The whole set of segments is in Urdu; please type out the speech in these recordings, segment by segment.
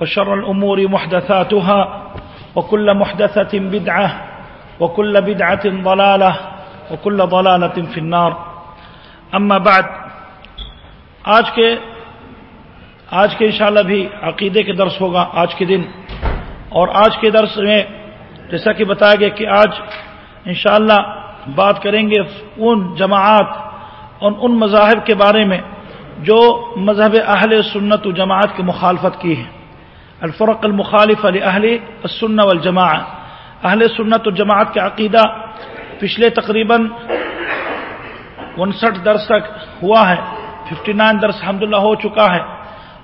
وشر الأمور محدثاتها وكل محدثة بدعة وكل بدعة ضلالة وكل ضلالة في النار. أما بعد، آج کے آج کے انشاءاللہ بھی عقیدے کے درس ہوگا آج کے دن. اور آج کے درس میں جیسا کہ بتایا گیا کہ آج انشاءاللہ بات کریں گے ان جماعت اور ان مذاہب کے بارے میں جو مذہب اہل سنت و جماعت کی مخالفت کی ہے۔ الفرق المخالف علی اہل السنہ والجماع اہل سنت و جماعت کا عقیدہ پچھلے تقریباً انسٹھ درس تک ہوا ہے، ففٹی نائن درس الحمد ہو چکا ہے۔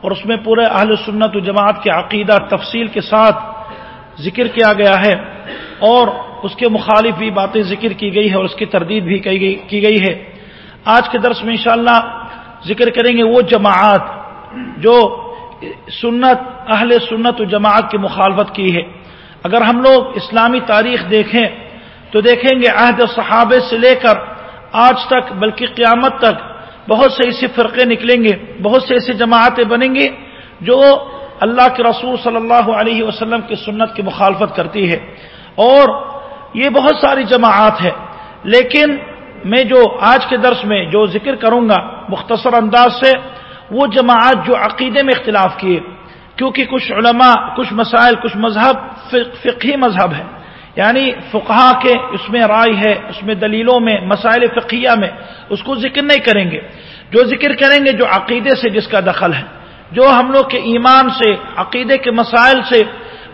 اور اس میں پورے اہل سنت و جماعت کے عقیدہ تفصیل کے ساتھ ذکر کیا گیا ہے۔ اور اس کے مخالف بھی باتیں ذکر کی گئی ہے اور اس کی تردید بھی کی گئی ہے۔ آج کے درس میں انشاءاللہ ذکر کریں گے وہ جماعت جو سنت، اہل سنت و جماعت کی مخالفت کی ہے۔ اگر ہم لوگ اسلامی تاریخ دیکھیں، تو دیکھیں گے عہد صحابے سے لے کر آج تک، بلکہ قیامت تک بہت سے ایسے فرقے نکلیں گے، بہت سے ایسے جماعتیں بنیں گی جو اللہ کے رسول صلی اللہ علیہ وسلم کی سنت کی مخالفت کرتی ہے۔ اور یہ بہت ساری جماعت ہے، لیکن میں جو آج کے درس میں جو ذکر کروں گا، مختصر انداز سے وہ جماعت جو عقیدے میں اختلاف کیے، کیونکہ کچھ علماء، کچھ مسائل، کچھ مذہب فقہی مذہب ہے یعنی فقہا کے اس میں رائے ہے، اس میں دلیلوں میں، مسائل فقیہ میں، اس کو ذکر نہیں کریں گے۔ جو ذکر کریں گے جو عقیدے سے جس کا دخل ہے۔ جو ہم لوگ کے ایمان سے، عقیدے کے مسائل سے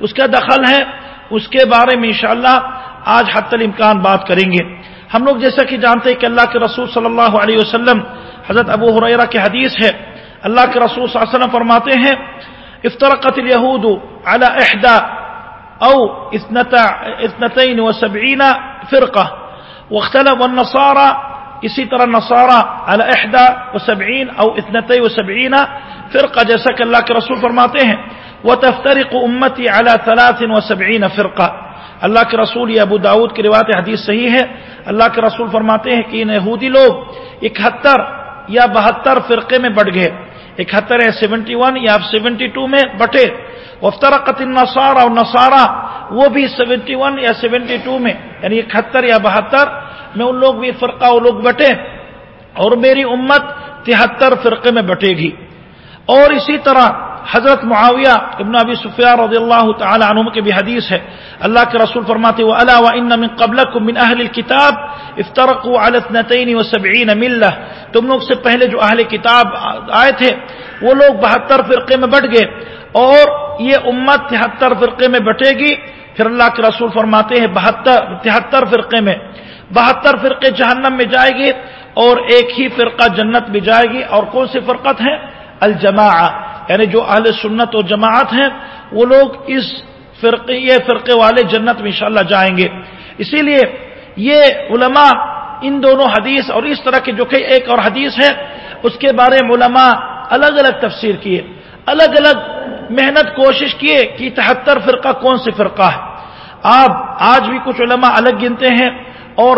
اس کا دخل ہے، اس کے بارے میں انشاءاللہ آج حت الامکان بات کریں گے۔ ہم لوگ جیسا کہ جانتے ہیں کہ اللہ کے رسول صلی اللہ علیہ وسلم، حضرت ابو حریرہ کی حدیث ہے اللہ کے رسول صلی اللہ علیہ وسلم فرماتے ہیں، افترقت اليهود على احدى او اثنتين وسبعين فرقة، واختلف النصارى، اسی طرح نصارى على احدى وسبعين او اثنتين وسبعين فرقة، جیسا کہ اللہ کے رسول فرماتے ہیں، وتفترق امتی على ثلاث وسبعين فرقة۔ اللہ کے رسول، یہ ابو داود کی روایت حدیث صحیح ہے۔ اللہ کے رسول فرماتے ہیں کہ ان یہودی لوگ اکہتر یا بہتر فرقے میں بڑھ گئے۔ اکہتر ہے، سیونٹی ون یا آپ سیونٹی ٹو میں بٹے۔ وفتر قطن نسارا اور نسارا وہ بھی سیونٹی ون یا سیونٹی ٹو میں یعنی اکہتر یا بہتر۔ میں ان لوگ بھی فرقہ، وہ لوگ بٹے۔ اور میری امت تہتر فرقے میں بٹے گی۔ اور اسی طرح حضرت معاویہ ابن ابی سفیان رضی اللہ تعالی عنہ کے بھی حدیث ہے۔ اللہ کے رسول فرماتے ہیں الا وان من قبلكم من اهل الكتاب افترقوا على 72 ملہ۔ تم لوگ سے پہلے جو اہل کتاب آئے تھے، وہ لوگ بہتر فرقے میں بٹ گئے اور یہ امت تہتر فرقے میں بٹے گی۔ پھر اللہ کے رسول فرماتے ہیں، بہتر تہتر فرقے میں بہتر فرقے جہنم میں جائے گی اور ایک ہی فرقہ جنت میں جائے گی۔ اور کون سی فرقت ہے الجماع یعنی جو اہل سنت و جماعت ہیں، وہ لوگ اس فرقے، یہ فرقے والے جنت میں انشاءاللہ جائیں گے۔ اسی لیے یہ علماء ان دونوں حدیث اور اس طرح کی جو کہ ایک اور حدیث ہے، اس کے بارے میں علماء الگ الگ تفسیر کیے الگ الگ محنت کوشش کیے کہ تہتر فرقہ کون سی فرقہ ہے۔ آپ آج بھی کچھ علماء الگ گنتے ہیں اور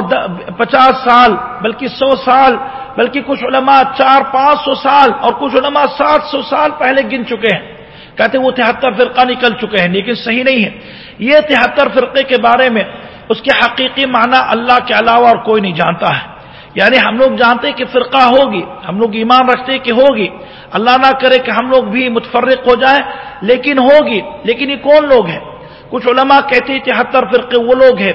پچاس سال بلکہ سو سال بلکہ کچھ علماء چار پانچ سو سال اور کچھ علماء سات سو سال پہلے گن چکے ہیں۔ کہتے ہیں وہ تہتر فرقہ نکل چکے ہیں، لیکن صحیح نہیں ہے۔ یہ تہتر فرقے کے بارے میں اس کے حقیقی معنی اللہ کے علاوہ اور کوئی نہیں جانتا ہے۔ یعنی ہم لوگ جانتے کہ فرقہ ہوگی، ہم لوگ ایمان رکھتے کہ ہوگی۔ اللہ نہ کرے کہ ہم لوگ بھی متفرق ہو جائیں، لیکن ہوگی۔ لیکن یہ کون لوگ ہیں؟ کچھ علماء کہتے ہیں تہتر فرقے وہ لوگ ہیں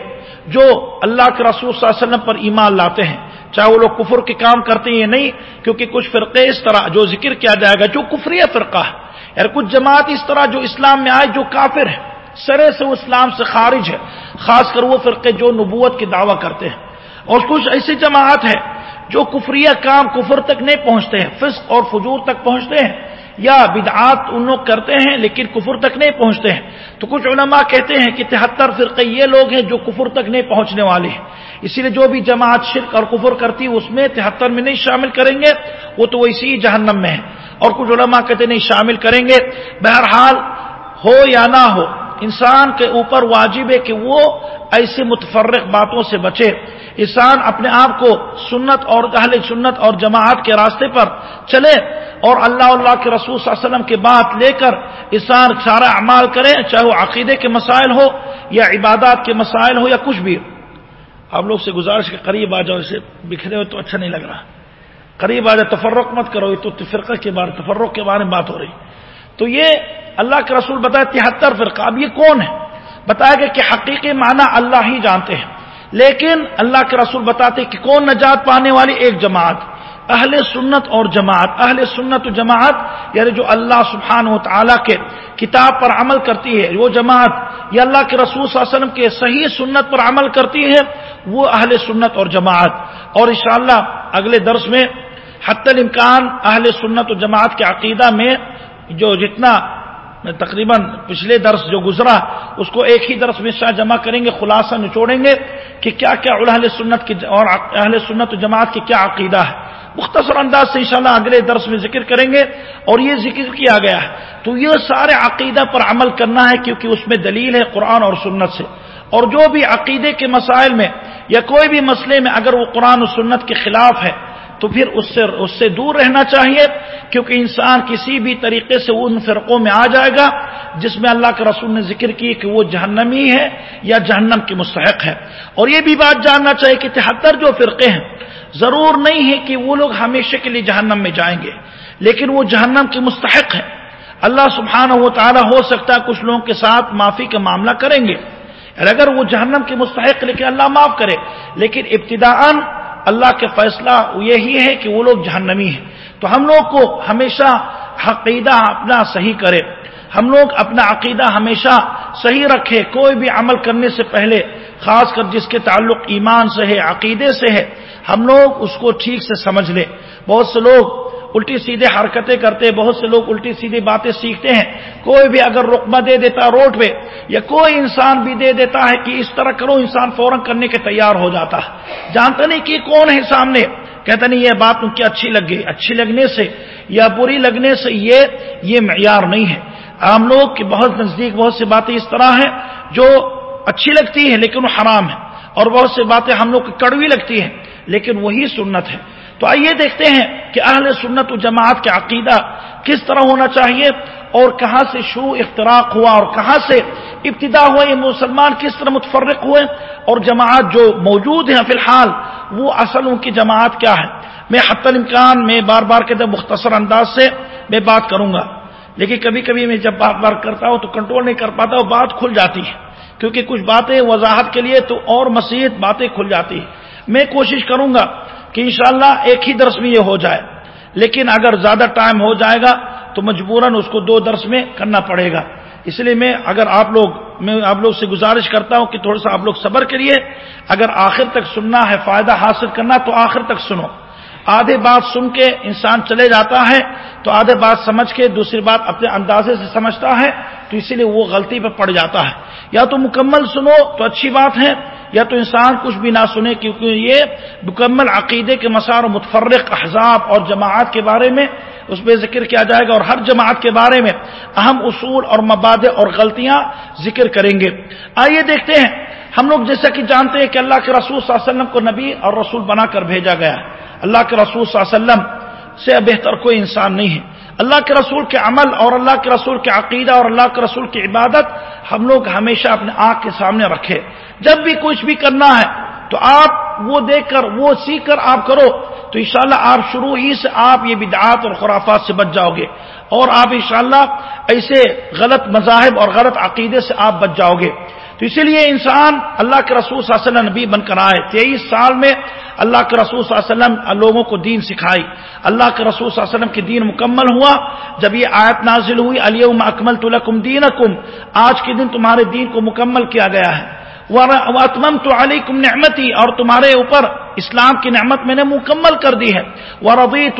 جو اللہ کے رسول صلی اللہ علیہ وسلم پر ایمان لاتے ہیں۔ چاہے وہ لوگ کفر کے کام کرتے ہیں یا نہیں، کیونکہ کچھ فرقے اس طرح جو ذکر کیا جائے گا، جو کفری فرقہ ہے۔ یار، کچھ جماعت اس طرح جو اسلام میں آئے، جو کافر ہے، سرے سے وہ اسلام سے خارج ہے۔ خاص کر وہ فرقے جو نبوت کی دعویٰ کرتے ہیں۔ اور کچھ ایسی جماعت ہے جو کفریہ کام کفر تک نہیں پہنچتے ہیں، فسق اور فجور تک پہنچتے ہیں۔ یا بدعات ان لوگ کرتے ہیں لیکن کفر تک نہیں پہنچتے ہیں۔ تو کچھ علماء کہتے ہیں کہ تہتر فرقے یہ لوگ ہیں جو کفر تک نہیں پہنچنے والے ہیں۔ اسی لیے جو بھی جماعت شرک اور کفر کرتی اس میں تہتر میں نہیں شامل کریں گے، وہ تو اسی جہنم میں ہے اور کچھ علماء کہتے نہیں شامل کریں گے۔ بہرحال ہو یا نہ ہو انسان کے اوپر واجب ہے کہ وہ ایسے متفرق باتوں سے بچے۔ انسان اپنے آپ کو سنت اور اہل سنت اور جماعت کے راستے پر چلے اور اللہ اللہ کے رسول صلی اللہ علیہ وسلم کی بات لے کر انسان سارا اعمال کرے، چاہے وہ عقیدے کے مسائل ہو یا عبادات کے مسائل ہو یا کچھ بھی۔ آپ لوگ سے گزارش کے قریب آ جاؤ، اسے بکھرے ہوئے تو اچھا نہیں لگ رہا۔ قریب آ جائے تفرق مت کرو، یہ تو فرقہ کے بارے، تفرق کے بارے میں بات ہو رہی۔ تو یہ اللہ کے رسول بتایا تہتر فرقہ. اب یہ کون ہے؟ بتایا گیا کہ حقیقی معنی اللہ ہی جانتے ہیں. لیکن اللہ کے رسول بتاتے کہ کون نجات پانے والی ایک جماعت؟ اہل سنت اور جماعت. اہل سنت و جماعت یعنی جو اللہ سبحانہ و تعالیٰ کے کتاب پر عمل کرتی ہے، وہ جماعت یا اللہ کے رسول صلی اللہ علیہ وسلم کے صحیح سنت پر عمل کرتی ہے، وہ اہل سنت اور جماعت. اور انشاءاللہ اگلے درس میں حت الامکان اہل سنت و جماعت کے عقیدہ میں جو جتنا تقریباً پچھلے درس جو گزرا، اس کو ایک ہی درس میں شاہ جمع کریں گے، خلاصہ نچوڑیں گے کہ کیا کیا اہل سنت کی اور اہل سنت و جماعت کی کیا عقیدہ ہے۔ مختصر انداز سے انشاءاللہ اگلے درس میں ذکر کریں گے اور یہ ذکر کیا گیا ہے۔ تو یہ سارے عقیدہ پر عمل کرنا ہے کیونکہ اس میں دلیل ہے قرآن اور سنت سے۔ اور جو بھی عقیدے کے مسائل میں یا کوئی بھی مسئلے میں اگر وہ قرآن و سنت کے خلاف ہے، تو پھر اس سے اس سے دور رہنا چاہیے۔ کیونکہ انسان کسی بھی طریقے سے ان فرقوں میں آ جائے گا جس میں اللہ کے رسول نے ذکر کی کہ وہ جہنمی ہے یا جہنم کی مستحق ہے اور یہ بھی بات جاننا چاہیے کہ تہتر جو فرقے ہیں، ضرور نہیں ہے کہ وہ لوگ ہمیشہ کے لیے جہنم میں جائیں گے، لیکن وہ جہنم کی مستحق ہے اللہ سبحانہ و تعالیٰ ہو سکتا ہے کچھ لوگوں کے ساتھ معافی کا معاملہ کریں گے۔ اگر وہ جہنم کے مستحق لیکن اللہ معاف کرے، لیکن ابتدا اللہ کے فیصلہ یہی ہے کہ وہ لوگ جہنمی ہیں۔ تو ہم لوگ کو ہمیشہ عقیدہ اپنا صحیح کرے۔ ہم لوگ اپنا عقیدہ ہمیشہ صحیح رکھے۔ کوئی بھی عمل کرنے سے پہلے، خاص کر جس کے تعلق ایمان سے ہے، عقیدے سے ہے، ہم لوگ اس کو ٹھیک سے سمجھ لیں۔ بہت سے لوگ الٹی سیدھے حرکتیں کرتے، بہت سے لوگ الٹی سیدھی باتیں سیکھتے ہیں۔ کوئی بھی اگر رقبہ دے دیتا روڈ پہ، یا کوئی انسان بھی دے دیتا ہے کہ اس طرح کرو، انسان فوراً کرنے کے تیار ہو جاتا۔ ہے جانتا نہیں کہ کون ہے سامنے۔ کہتا نہیں، یہ بات ان کی اچھی لگ گئی۔ اچھی لگنے سے یا بری لگنے سے یہ یہ معیار نہیں ہے۔ عام لوگ کی بہت نزدیک بہت سی باتیں اس طرح ہیں جو اچھی لگتی ہیں لیکن وہ حرام ہے اور بہت سی باتیں ہم لوگ کی کڑوی لگتی ہیں، لیکن وہی سنت ہے۔ تو آئیے دیکھتے ہیں کہ اہل سنت و جماعت کے عقیدہ کس طرح ہونا چاہیے اور کہاں سے شروع اختراق ہوا اور کہاں سے ابتدا ہوا یہ مسلمان کس طرح متفرق ہوئے اور جماعت جو موجود ہیں فی الحال، وہ اصل ان کی جماعت کیا ہے؟ میں حت الامکان میں بار بار کے مختصر انداز سے میں بات کروں گا۔ لیکن کبھی کبھی میں جب بات بار کرتا ہوں تو کنٹرول نہیں کر پاتا، وہ بات کھل جاتی ہے۔ کیونکہ کچھ باتیں وضاحت کے لیے تو اور مزید باتیں کھل جاتی ہیں۔ میں کوشش کروں گا کہ انشاءاللہ ایک ہی درس میں یہ ہو جائے۔ لیکن اگر زیادہ ٹائم ہو جائے گا تو مجبوراً اس کو دو درس میں کرنا پڑے گا۔ اس لیے میں اگر آپ لوگ، میں آپ لوگ سے گزارش کرتا ہوں کہ تھوڑا سا آپ لوگ صبر کریے۔ اگر آخر تک سننا ہے، فائدہ حاصل کرنا تو آخر تک سنو۔ آدھے بات سن کے انسان چلے جاتا ہے تو آدھے بات سمجھ کے دوسری بات اپنے اندازے سے سمجھتا ہے۔ تو اسی لیے وہ غلطی پہ پڑ جاتا ہے۔ یا تو مکمل سنو تو اچھی بات ہے، یا تو انسان کچھ بھی نہ سنے، کیونکہ یہ مکمل عقیدے کے مسار و متفرق احزاب اور جماعت کے بارے میں اس پہ ذکر کیا جائے گا۔ اور ہر جماعت کے بارے میں اہم اصول اور مبادے اور غلطیاں ذکر کریں گے۔ آئیے دیکھتے ہیں۔ ہم لوگ جیسا کہ جانتے ہیں کہ اللہ کے رسول صلی اللہ علیہ وسلم کو نبی اور رسول بنا کر بھیجا گیا۔ اللہ کے رسول صلی اللہ علیہ وسلم سے بہتر کوئی انسان نہیں ہے۔ اللہ کے رسول کے عمل اور اللہ کے رسول کے عقیدہ اور اللہ کے رسول کی عبادت ہم لوگ ہمیشہ اپنے آنکھ کے سامنے رکھے جب بھی کچھ بھی کرنا ہے تو آپ وہ دیکھ کر، وہ سیکھ کر آپ کرو۔ تو انشاءاللہ آپ شروع ہی سے آپ یہ بدعات اور خرافات سے بچ جاؤ گے۔ اور آپ انشاءاللہ ایسے غلط مذاہب اور غلط عقیدے سے آپ بچ جاؤ گے۔ تو اسی لیے انسان اللہ کے رسول صلی اللہ علیہ وسلم نبی بن کر آئے، تیئیس سال میں اللہ کے رسول صلی اللہ علیہ وسلم لوگوں کو دین سکھائی۔ اللہ کے رسول صلی اللہ علیہ وسلم کی دین مکمل ہوا۔ جب یہ آیت نازل ہوئی علی اکمل تو لکم دین آج کے دن تمہارے دین کو مکمل کیا گیا ہے۔ وَأَتْمَمْتُ عَلَيْكُمْ نعمتی اور تمہارے اوپر اسلام کی نعمت میں نے مکمل کر دی ہے۔ وہ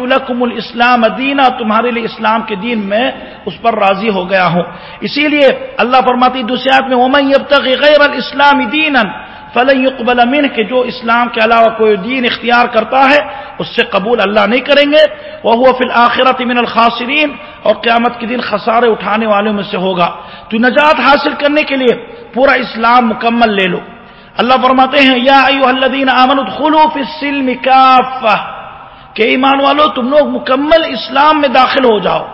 لَكُمُ الْإِسْلَامَ دِينَ تمہارے لیے اسلام کے دین میں اس پر راضی ہو گیا ہوں۔ اسی لیے اللہ فرماتی دوسری میں، وَمَنْ اب تک غیر دِينًا فلن يقبل منه، کہ جو اسلام کے علاوہ کوئی دین اختیار کرتا ہے، اس سے قبول اللہ نہیں کریں گے۔ وہ فی الاخرۃ من الخاسرین اور قیامت کے دن خسارے اٹھانے والوں میں سے ہوگا۔ تو نجات حاصل کرنے کے لیے پورا اسلام مکمل لے لو۔ اللہ فرماتے ہیں، یا ایھا الذین آمنوا ادخلوا فی السلم کافہ۔ کہ ایمان والو، تم لوگ مکمل اسلام میں داخل ہو جاؤ۔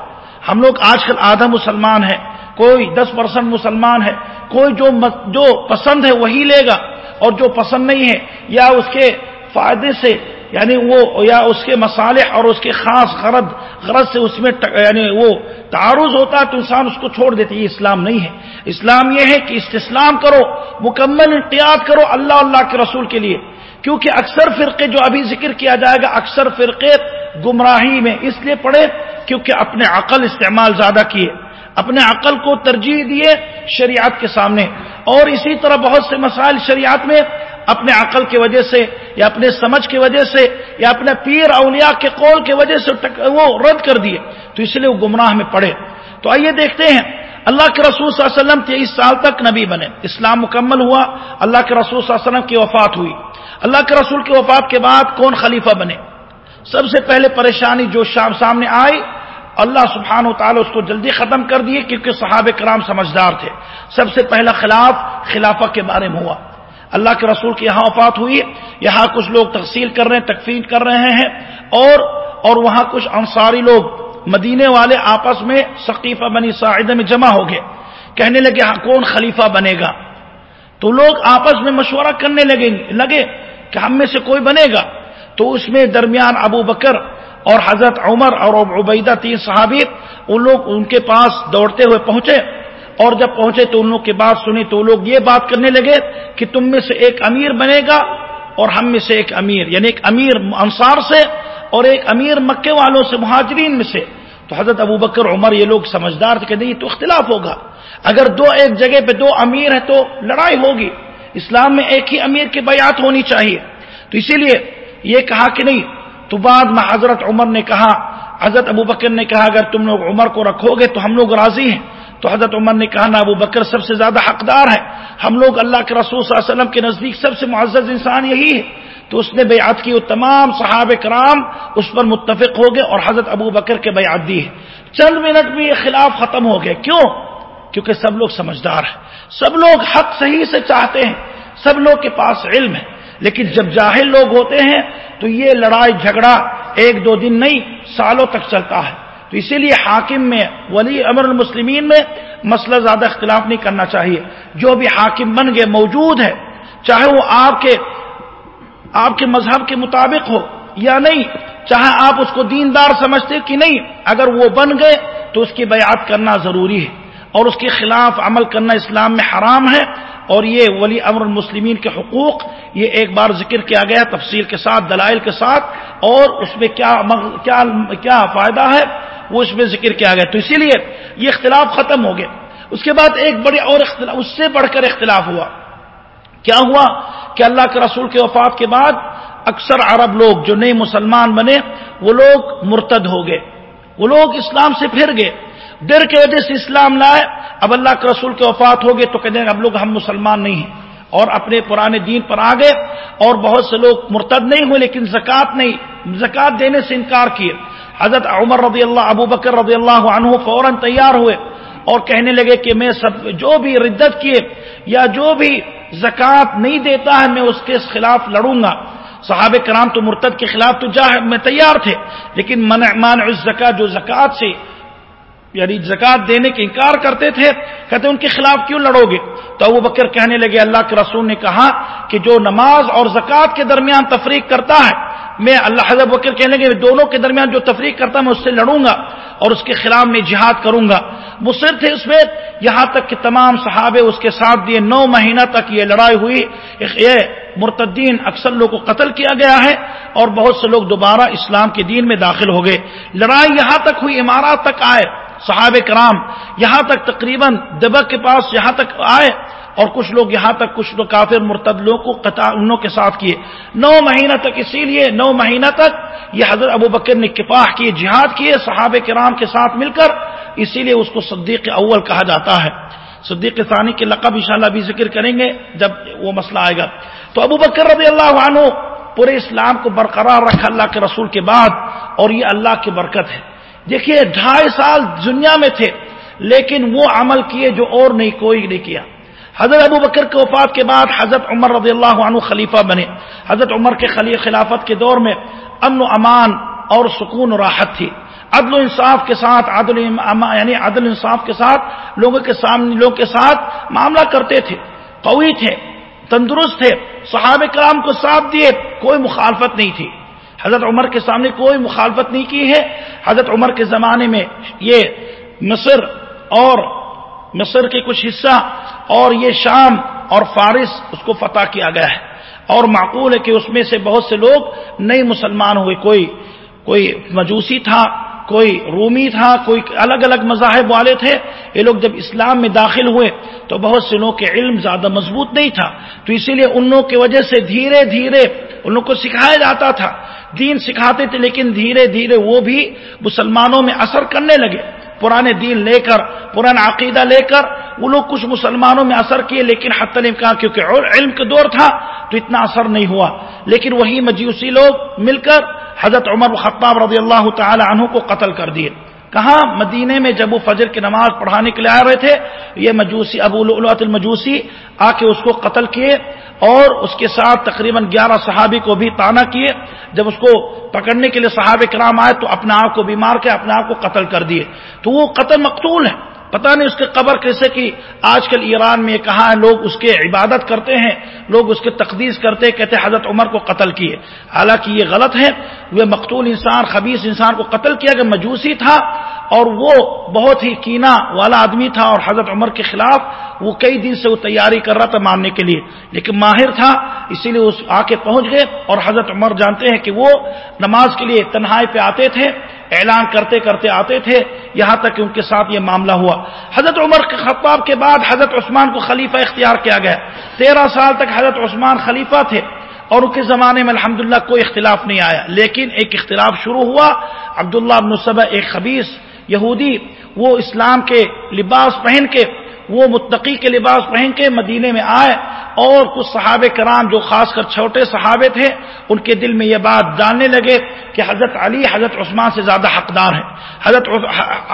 ہم لوگ آج کل آدھا مسلمان ہیں۔ کوئی دس پرسنٹ مسلمان ہے۔ کوئی جو جو پسند ہے، وہی لے گا۔ اور جو پسند نہیں ہے یا اس کے فائدے سے یعنی وہ، یا اس کے مسالے اور اس کے خاص غرض غرض سے اس میں یعنی وہ تعارض ہوتا ہے تو انسان اس کو چھوڑ دیتے یہ اسلام نہیں ہے۔ اسلام یہ ہے کہ استسلام کرو، مکمل احتیاط کرو اللہ اللہ کے رسول کے لیے۔ کیونکہ اکثر فرقے جو ابھی ذکر کیا جائے گا، اکثر فرقے گمراہی میں اس لیے پڑے کیونکہ اپنے عقل استعمال زیادہ کیے۔ اپنے عقل کو ترجیح دیے شریعت کے سامنے اور اسی طرح بہت سے مسائل شریعت میں اپنے عقل کی وجہ سے یا اپنے سمجھ کی وجہ سے یا اپنے پیر اولیاء کے قول کی وجہ سے وہ رد کر دیے تو اس لیے وہ گمراہ میں پڑے۔ تو آئیے دیکھتے ہیں، اللہ کے رسول صلی اللہ علیہ وسلم تیئیس سال تک نبی بنے۔ اسلام مکمل ہوا، اللہ کے رسول صلی اللہ علیہ وسلم کی وفات ہوئی۔ اللہ کے رسول کی وفات کے بعد کون خلیفہ بنے؟ سب سے پہلے پریشانی جو شام سامنے آئی اللہ سبحان و تعالی اس کو جلدی ختم کر دیے کیونکہ صحاب کرام سمجھدار تھے۔ سب سے پہلا خلاف خلافہ کے بارے میں ہوا۔ اللہ کے رسول کی یہاں وفات ہوئی۔ یہاں کچھ لوگ تقسیل کر رہے ہیں، تکفین کر رہے ہیں۔ اور اور وہاں کچھ انصاری لوگ مدینے والے آپس میں ثقیفہ بنی ساعدہ میں جمع ہو گئے۔ کہنے لگے ہاں کون خلیفہ بنے گا؟ تو لوگ آپس میں مشورہ کرنے لگے لگے کہ ہم میں سے کوئی بنے گا؟ تو اس میں درمیان ابو بکر اور حضرت عمر اور عبیدہ تین صحابی ان لوگ ان کے پاس دوڑتے ہوئے پہنچے اور جب پہنچے تو ان لوگ کی بات سنی تو لوگ یہ بات کرنے لگے کہ تم میں سے ایک امیر بنے گا اور ہم میں سے ایک امیر یعنی ایک امیر انصار سے اور ایک امیر مکے والوں سے مہاجرین میں سے۔ تو حضرت ابو بکر، عمر یہ لوگ سمجھدار تھے کہ نہیں تو اختلاف ہوگا۔ اگر دو ایک جگہ پہ دو امیر ہیں تو لڑائی ہوگی۔ اسلام میں ایک ہی امیر کی بیعت ہونی چاہیے۔ تو اسی لیے یہ کہا کہ نہیں تو بعد میں حضرت عمر نے کہا، حضرت ابو بکر نے کہا، اگر تم لوگ عمر کو رکھو گے تو ہم لوگ راضی ہیں۔ تو حضرت عمر نے کہا نا ابو بکر سب سے زیادہ حقدار ہے۔ ہم لوگ اللہ کے رسول صلی اللہ علیہ وسلم کے نزدیک سب سے معزز انسان یہی ہے۔ تو اس نے بیعت کی وہ تمام صحابہ کرام اس پر متفق ہو گئے اور حضرت ابو بکر کے بیعت دی ہے۔ چند منٹ میں یہ خلاف ختم ہو گئے کیوں؟ کیونکہ سب لوگ سمجھدار ہیں۔ سب لوگ حق صحیح سے چاہتے ہیں۔ سب لوگ کے پاس علم ہے۔ لیکن جب جاہل لوگ ہوتے ہیں تو یہ لڑائی جھگڑا ایک دو دن نہیں، سالوں تک چلتا ہے۔ تو اسی لیے حاکم میں، ولی امر المسلمین میں مسئلہ زیادہ اختلاف نہیں کرنا چاہیے۔ جو بھی حاکم بن گئے موجود ہے، چاہے وہ آپ کے آپ کے مذہب کے مطابق ہو یا نہیں، چاہے آپ اس کو دیندار سمجھتے کہ نہیں، اگر وہ بن گئے تو اس کی بیعت کرنا ضروری ہے۔ اور اس کے خلاف عمل کرنا اسلام میں حرام ہے اور یہ ولی امر المسلمین کے حقوق، یہ ایک بار ذکر کیا گیا تفصیل کے ساتھ، دلائل کے ساتھ، اور اس میں کیا کیا کیا فائدہ ہے، وہ اس میں ذکر کیا گیا۔ تو اسی لیے یہ اختلاف ختم ہو گئے اس کے بعد ایک بڑے اور اختلاف، اس سے بڑھ کر اختلاف ہوا۔ کیا ہوا؟ کہ اللہ کے رسول کے وفات کے بعد اکثر عرب لوگ جو نئے مسلمان بنے، وہ لوگ مرتد ہو گئے۔ وہ لوگ اسلام سے پھر گئے۔ ڈر کی وجہ سے اسلام لائے، اب اللہ کے رسول کے وفات ہو گئے تو کہتے ہیں اب لوگ ہم مسلمان نہیں ہیں۔ اور اپنے پرانے دین پر آ گئے اور بہت سے لوگ مرتد نہیں ہوئے لیکن زکوٰۃ نہیں، زکوٰۃ دینے سے انکار کیے۔ حضرت عمر رضی اللہ، ابو بکر رضی اللہ عنہ فوراً تیار ہوئے اور کہنے لگے کہ میں سب جو بھی ردت کیے یا جو بھی زکوٰۃ نہیں دیتا ہے میں اس کے خلاف لڑوں گا۔ صحابہ کرام تو مرتد کے خلاف تو جا، میں تیار تھے، لیکن مان زکات جو زکوٰۃ سے یعنی زکات دینے کے انکار کرتے تھے، کہتے ان کے خلاف کیوں لڑو گے؟ تو وہ بکر کہنے لگے، اللہ کے رسول نے کہا کہ جو نماز اور زکوٰۃ کے درمیان تفریق کرتا ہے، میں اللہ حضرت بکر کہنے لگے، دونوں کے درمیان جو تفریق کرتا ہے، میں اس سے لڑوں گا اور اس کے خلاف میں جہاد کروں گا۔ مصر تھے اس میں، یہاں تک کہ تمام صحابے اس کے ساتھ دیے۔ نو مہینہ تک یہ لڑائی ہوئی۔ یہ مرتدین اکثر لوگ کو قتل کیا گیا ہے اور بہت سے لوگ دوبارہ اسلام کے دین میں داخل ہو گئے۔ لڑائی یہاں تک ہوئی، امارات تک آئے۔ صحاب کرام یہاں تک تقریباً دبک کے پاس یہاں تک آئے اور کچھ لوگ یہاں تک کچھ لوگ کافر مرتد لوگ کو انہوں کے ساتھ کیے۔ نو مہینہ تک اسی لیے نو مہینہ تک یہ حضرت ابو بکر نے کپاہ کیے، جہاد کیے صحاب کرام کے ساتھ مل کر، اسی لیے اس کو صدیق اول کہا جاتا ہے۔ صدیق ثانی کے لقب انشاءاللہ بھی ذکر کریں گے جب وہ مسئلہ آئے گا۔ تو ابو بکر رضی اللہ عنہ پورے اسلام کو برقرار رکھا اللہ کے رسول کے بعد اور یہ اللہ کی برکت ہے۔ دیکھیے ڈھائی سال دنیا میں تھے، لیکن وہ عمل کیے جو اور نہیں، کوئی نہیں کیا۔ حضرت ابو بکر کے وفات کے بعد حضرت عمر رضی اللہ عنہ خلیفہ بنے۔ حضرت عمر کے خلافت کے دور میں امن و امان اور سکون و راحت تھی۔ عدل و انصاف کے ساتھ، عدل یعنی عدل انصاف کے ساتھ لوگوں کے سامنے، لوگوں کے ساتھ معاملہ کرتے تھے۔ قوی تھے، تندرست تھے، صحابہ کرام کو ساتھ دیے، کوئی مخالفت نہیں تھی۔ حضرت عمر کے سامنے کوئی مخالفت نہیں کی ہے۔ حضرت عمر کے زمانے میں یہ مصر اور مصر کے کچھ حصہ اور یہ شام اور فارس اس کو فتح کیا گیا ہے۔ اور معقول ہے کہ اس میں سے بہت سے لوگ نئے مسلمان ہوئے۔ کوئی کوئی مجوسی تھا کوئی رومی تھا، کوئی الگ الگ مذاہب والے تھے، یہ لوگ جب اسلام میں داخل ہوئے تو بہت سے لوگوں کے علم زیادہ مضبوط نہیں تھا۔ تو اسی لیے ان لوگوں کی وجہ سے دھیرے دھیرے ان لوگ کو سکھایا جاتا تھا۔ دین سکھاتے تھے لیکن دھیرے دھیرے وہ بھی مسلمانوں میں اثر کرنے لگے۔ پرانے دین لے کر، پرانا عقیدہ لے کر وہ لوگ کچھ مسلمانوں میں اثر کیے، لیکن حت کہا کیونکہ علم کے دور تھا تو اتنا اثر نہیں ہوا۔ لیکن وہی مجوسی لوگ مل کر حضرت عمر خطاب رضی اللہ تعالی عنہ کو قتل کر دیے۔ کہاں؟ مدینے میں جب وہ فجر کی نماز پڑھانے کے لیے آ رہے تھے، یہ مجوسی، ابو المجوسی آ کے اس کو قتل کیے اور اس کے ساتھ تقریباً گیارہ صحابی کو بھی تانا کیے۔ جب اس کو پکڑنے کے لیے صحابہ کرام آئے تو اپنے آپ کو بیمار کے اپنے آپ کو قتل کر دیے۔ تو وہ قتل مقتول ہے۔ پتہ نہیں اس کے قبر کیسے کی۔ آج کل ایران میں کہا ہے، لوگ اس کے عبادت کرتے ہیں، لوگ اس کے تقدیس کرتے کہتے حضرت عمر کو قتل کیے۔ حالانکہ یہ غلط ہے، وہ مقتول انسان خبیص انسان کو قتل کیا کہ مجوسی تھا اور وہ بہت ہی کینا والا آدمی تھا اور حضرت عمر کے خلاف وہ کئی دن سے وہ تیاری کر رہا تھا ماننے کے لیے۔ لیکن ماہر تھا اسی لیے اس آ کے پہنچ گئے اور حضرت عمر جانتے ہیں کہ وہ نماز کے لیے تنہائی پہ آتے تھے۔ اعلان کرتے کرتے آتے تھے، یہاں تک کہ ان کے ساتھ یہ معاملہ ہوا۔ حضرت عمر کے خطاب کے بعد حضرت عثمان کو خلیفہ اختیار کیا گیا۔ تیرہ سال تک حضرت عثمان خلیفہ تھے اور ان کے زمانے میں الحمدللہ کوئی اختلاف نہیں آیا۔ لیکن ایک اختلاف شروع ہوا۔ عبداللہ ابن صبح ایک خبیص یہودی، وہ اسلام کے لباس پہن کے وہ متقی کے لباس پہن کے مدینے میں آئے اور کچھ صحابہ کرام جو خاص کر چھوٹے صحابے تھے، ان کے دل میں یہ بات ڈالنے لگے کہ حضرت علی، حضرت عثمان سے زیادہ حقدار ہیں۔ حضرت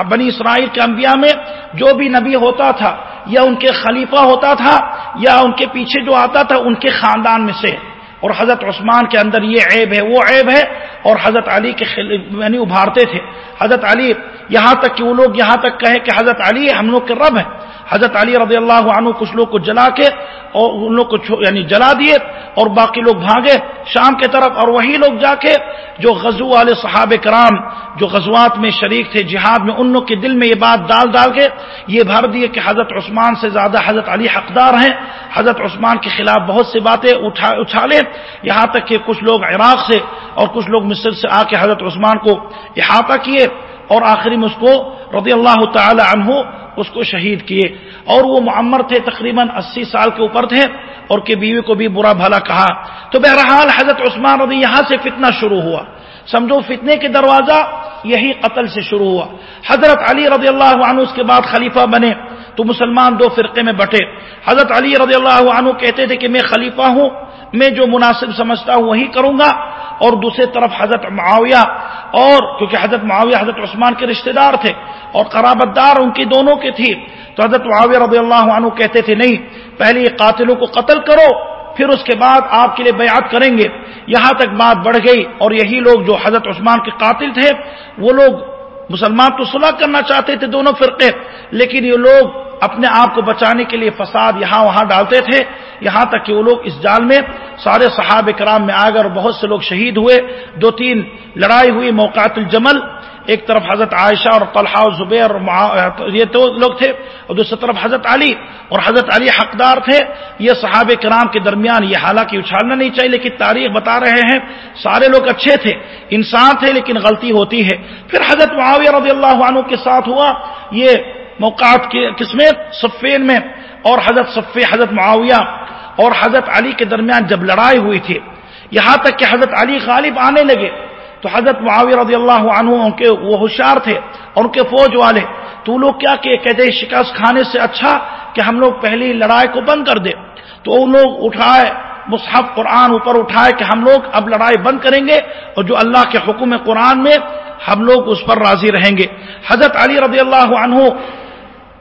بنی اسرائیل کے انبیاء میں جو بھی نبی ہوتا تھا، یا ان کے خلیفہ ہوتا تھا، یا ان کے پیچھے جو آتا تھا، ان کے خاندان میں سے اور حضرت عثمان کے اندر یہ عیب ہے، وہ عیب ہے۔ اور حضرت علی کے یعنی ابھارتے تھے۔ حضرت علی، یہاں تک کہ وہ لوگ یہاں تک کہے کہ حضرت علی ہم لوگ کے رب ہیں۔ حضرت علی رضی اللہ عنہ کچھ لوگ کو جلا کے اور ان لوگ کو یعنی جلا دیے اور باقی لوگ بھاگے شام کے طرف اور وہی لوگ جا کے جو غزو والے صحاب کرام جو غزوات میں شریک تھے، جہاد میں، ان لوگ کے دل میں یہ بات ڈال ڈال کے یہ بھر دیے کہ حضرت عثمان سے زیادہ حضرت علی حقدار ہیں۔ حضرت عثمان کے خلاف بہت سی باتیں اچھالے یہاں تک کہ کچھ لوگ عراق سے اور کچھ لوگ مصر سے آ کے حضرت عثمان کو احاطہ کیے۔ اور آخری میں اس کو رضی اللہ تعالی عنہ اس کو شہید کیے۔ اور وہ معمر تھے، تقریباً اسی سال کے اوپر تھے اور کہ بیوی کو بھی برا بھلا کہا۔ تو بہرحال حضرت عثمان رضی یہاں سے فتنہ شروع ہوا۔ سمجھو فتنے کے دروازہ یہی قتل سے شروع ہوا۔ حضرت علی رضی اللہ عنہ اس کے بعد خلیفہ بنے تو مسلمان دو فرقے میں بٹے۔ حضرت علی رضی اللہ عنہ کہتے تھے کہ میں خلیفہ ہوں، میں جو مناسب سمجھتا ہوں وہی کروں گا۔ اور دوسری طرف حضرت معاویہ اور کیونکہ حضرت معاویہ حضرت عثمان کے رشتہ دار تھے اور قرابت دار ان کی دونوں کے تھی تو حضرت معاویہ رضی اللہ عنہ کہتے تھے، نہیں، پہلے یہ قاتلوں کو قتل کرو پھر اس کے بعد آپ کے لیے بیعت کریں گے۔ یہاں تک بات بڑھ گئی اور یہی لوگ جو حضرت عثمان کے قاتل تھے، وہ لوگ مسلمان تو صلاح کرنا چاہتے تھے دونوں فرقے، لیکن یہ لوگ اپنے آپ کو بچانے کے لیے فساد یہاں وہاں ڈالتے تھے۔ یہاں تک کہ وہ لوگ اس جال میں سارے صحابہ کرام میں آ کر بہت سے لوگ شہید ہوئے۔ دو تین لڑائی ہوئی موقعات الجمل۔ ایک طرف حضرت عائشہ اور طلحہ و زبیر اور یہ تو لوگ تھے اور دوسری طرف حضرت علی اور حضرت علی حقدار تھے۔ یہ صحابہ کرام کے درمیان یہ حالانکہ اچھالنا نہیں چاہیے، لیکن تاریخ بتا رہے ہیں، سارے لوگ اچھے تھے، انسان تھے لیکن غلطی ہوتی ہے۔ پھر حضرت معاویہ رضی اللہ عنہ کے ساتھ ہوا، یہ موقعات کے قسمیں صفین میں۔ اور حضرت صفی، حضرت معاویہ اور حضرت علی کے درمیان جب لڑائی ہوئی تھی، یہاں تک کہ حضرت علی غالب آنے لگے۔ تو حضرت معاویہ رضی اللہ عنہ ان کے وہ ہوشیار تھے اور ان کے فوج والے، تو لوگ کیا کہ کہتے شکست کھانے سے اچھا کہ ہم لوگ پہلی لڑائی کو بند کر دیں۔ تو وہ لوگ اٹھائے، مصحف قرآن اوپر اٹھائے کہ ہم لوگ اب لڑائی بند کریں گے اور جو اللہ کے حکم قرآن میں، ہم لوگ اس پر راضی رہیں گے۔ حضرت علی رضی اللہ عنہ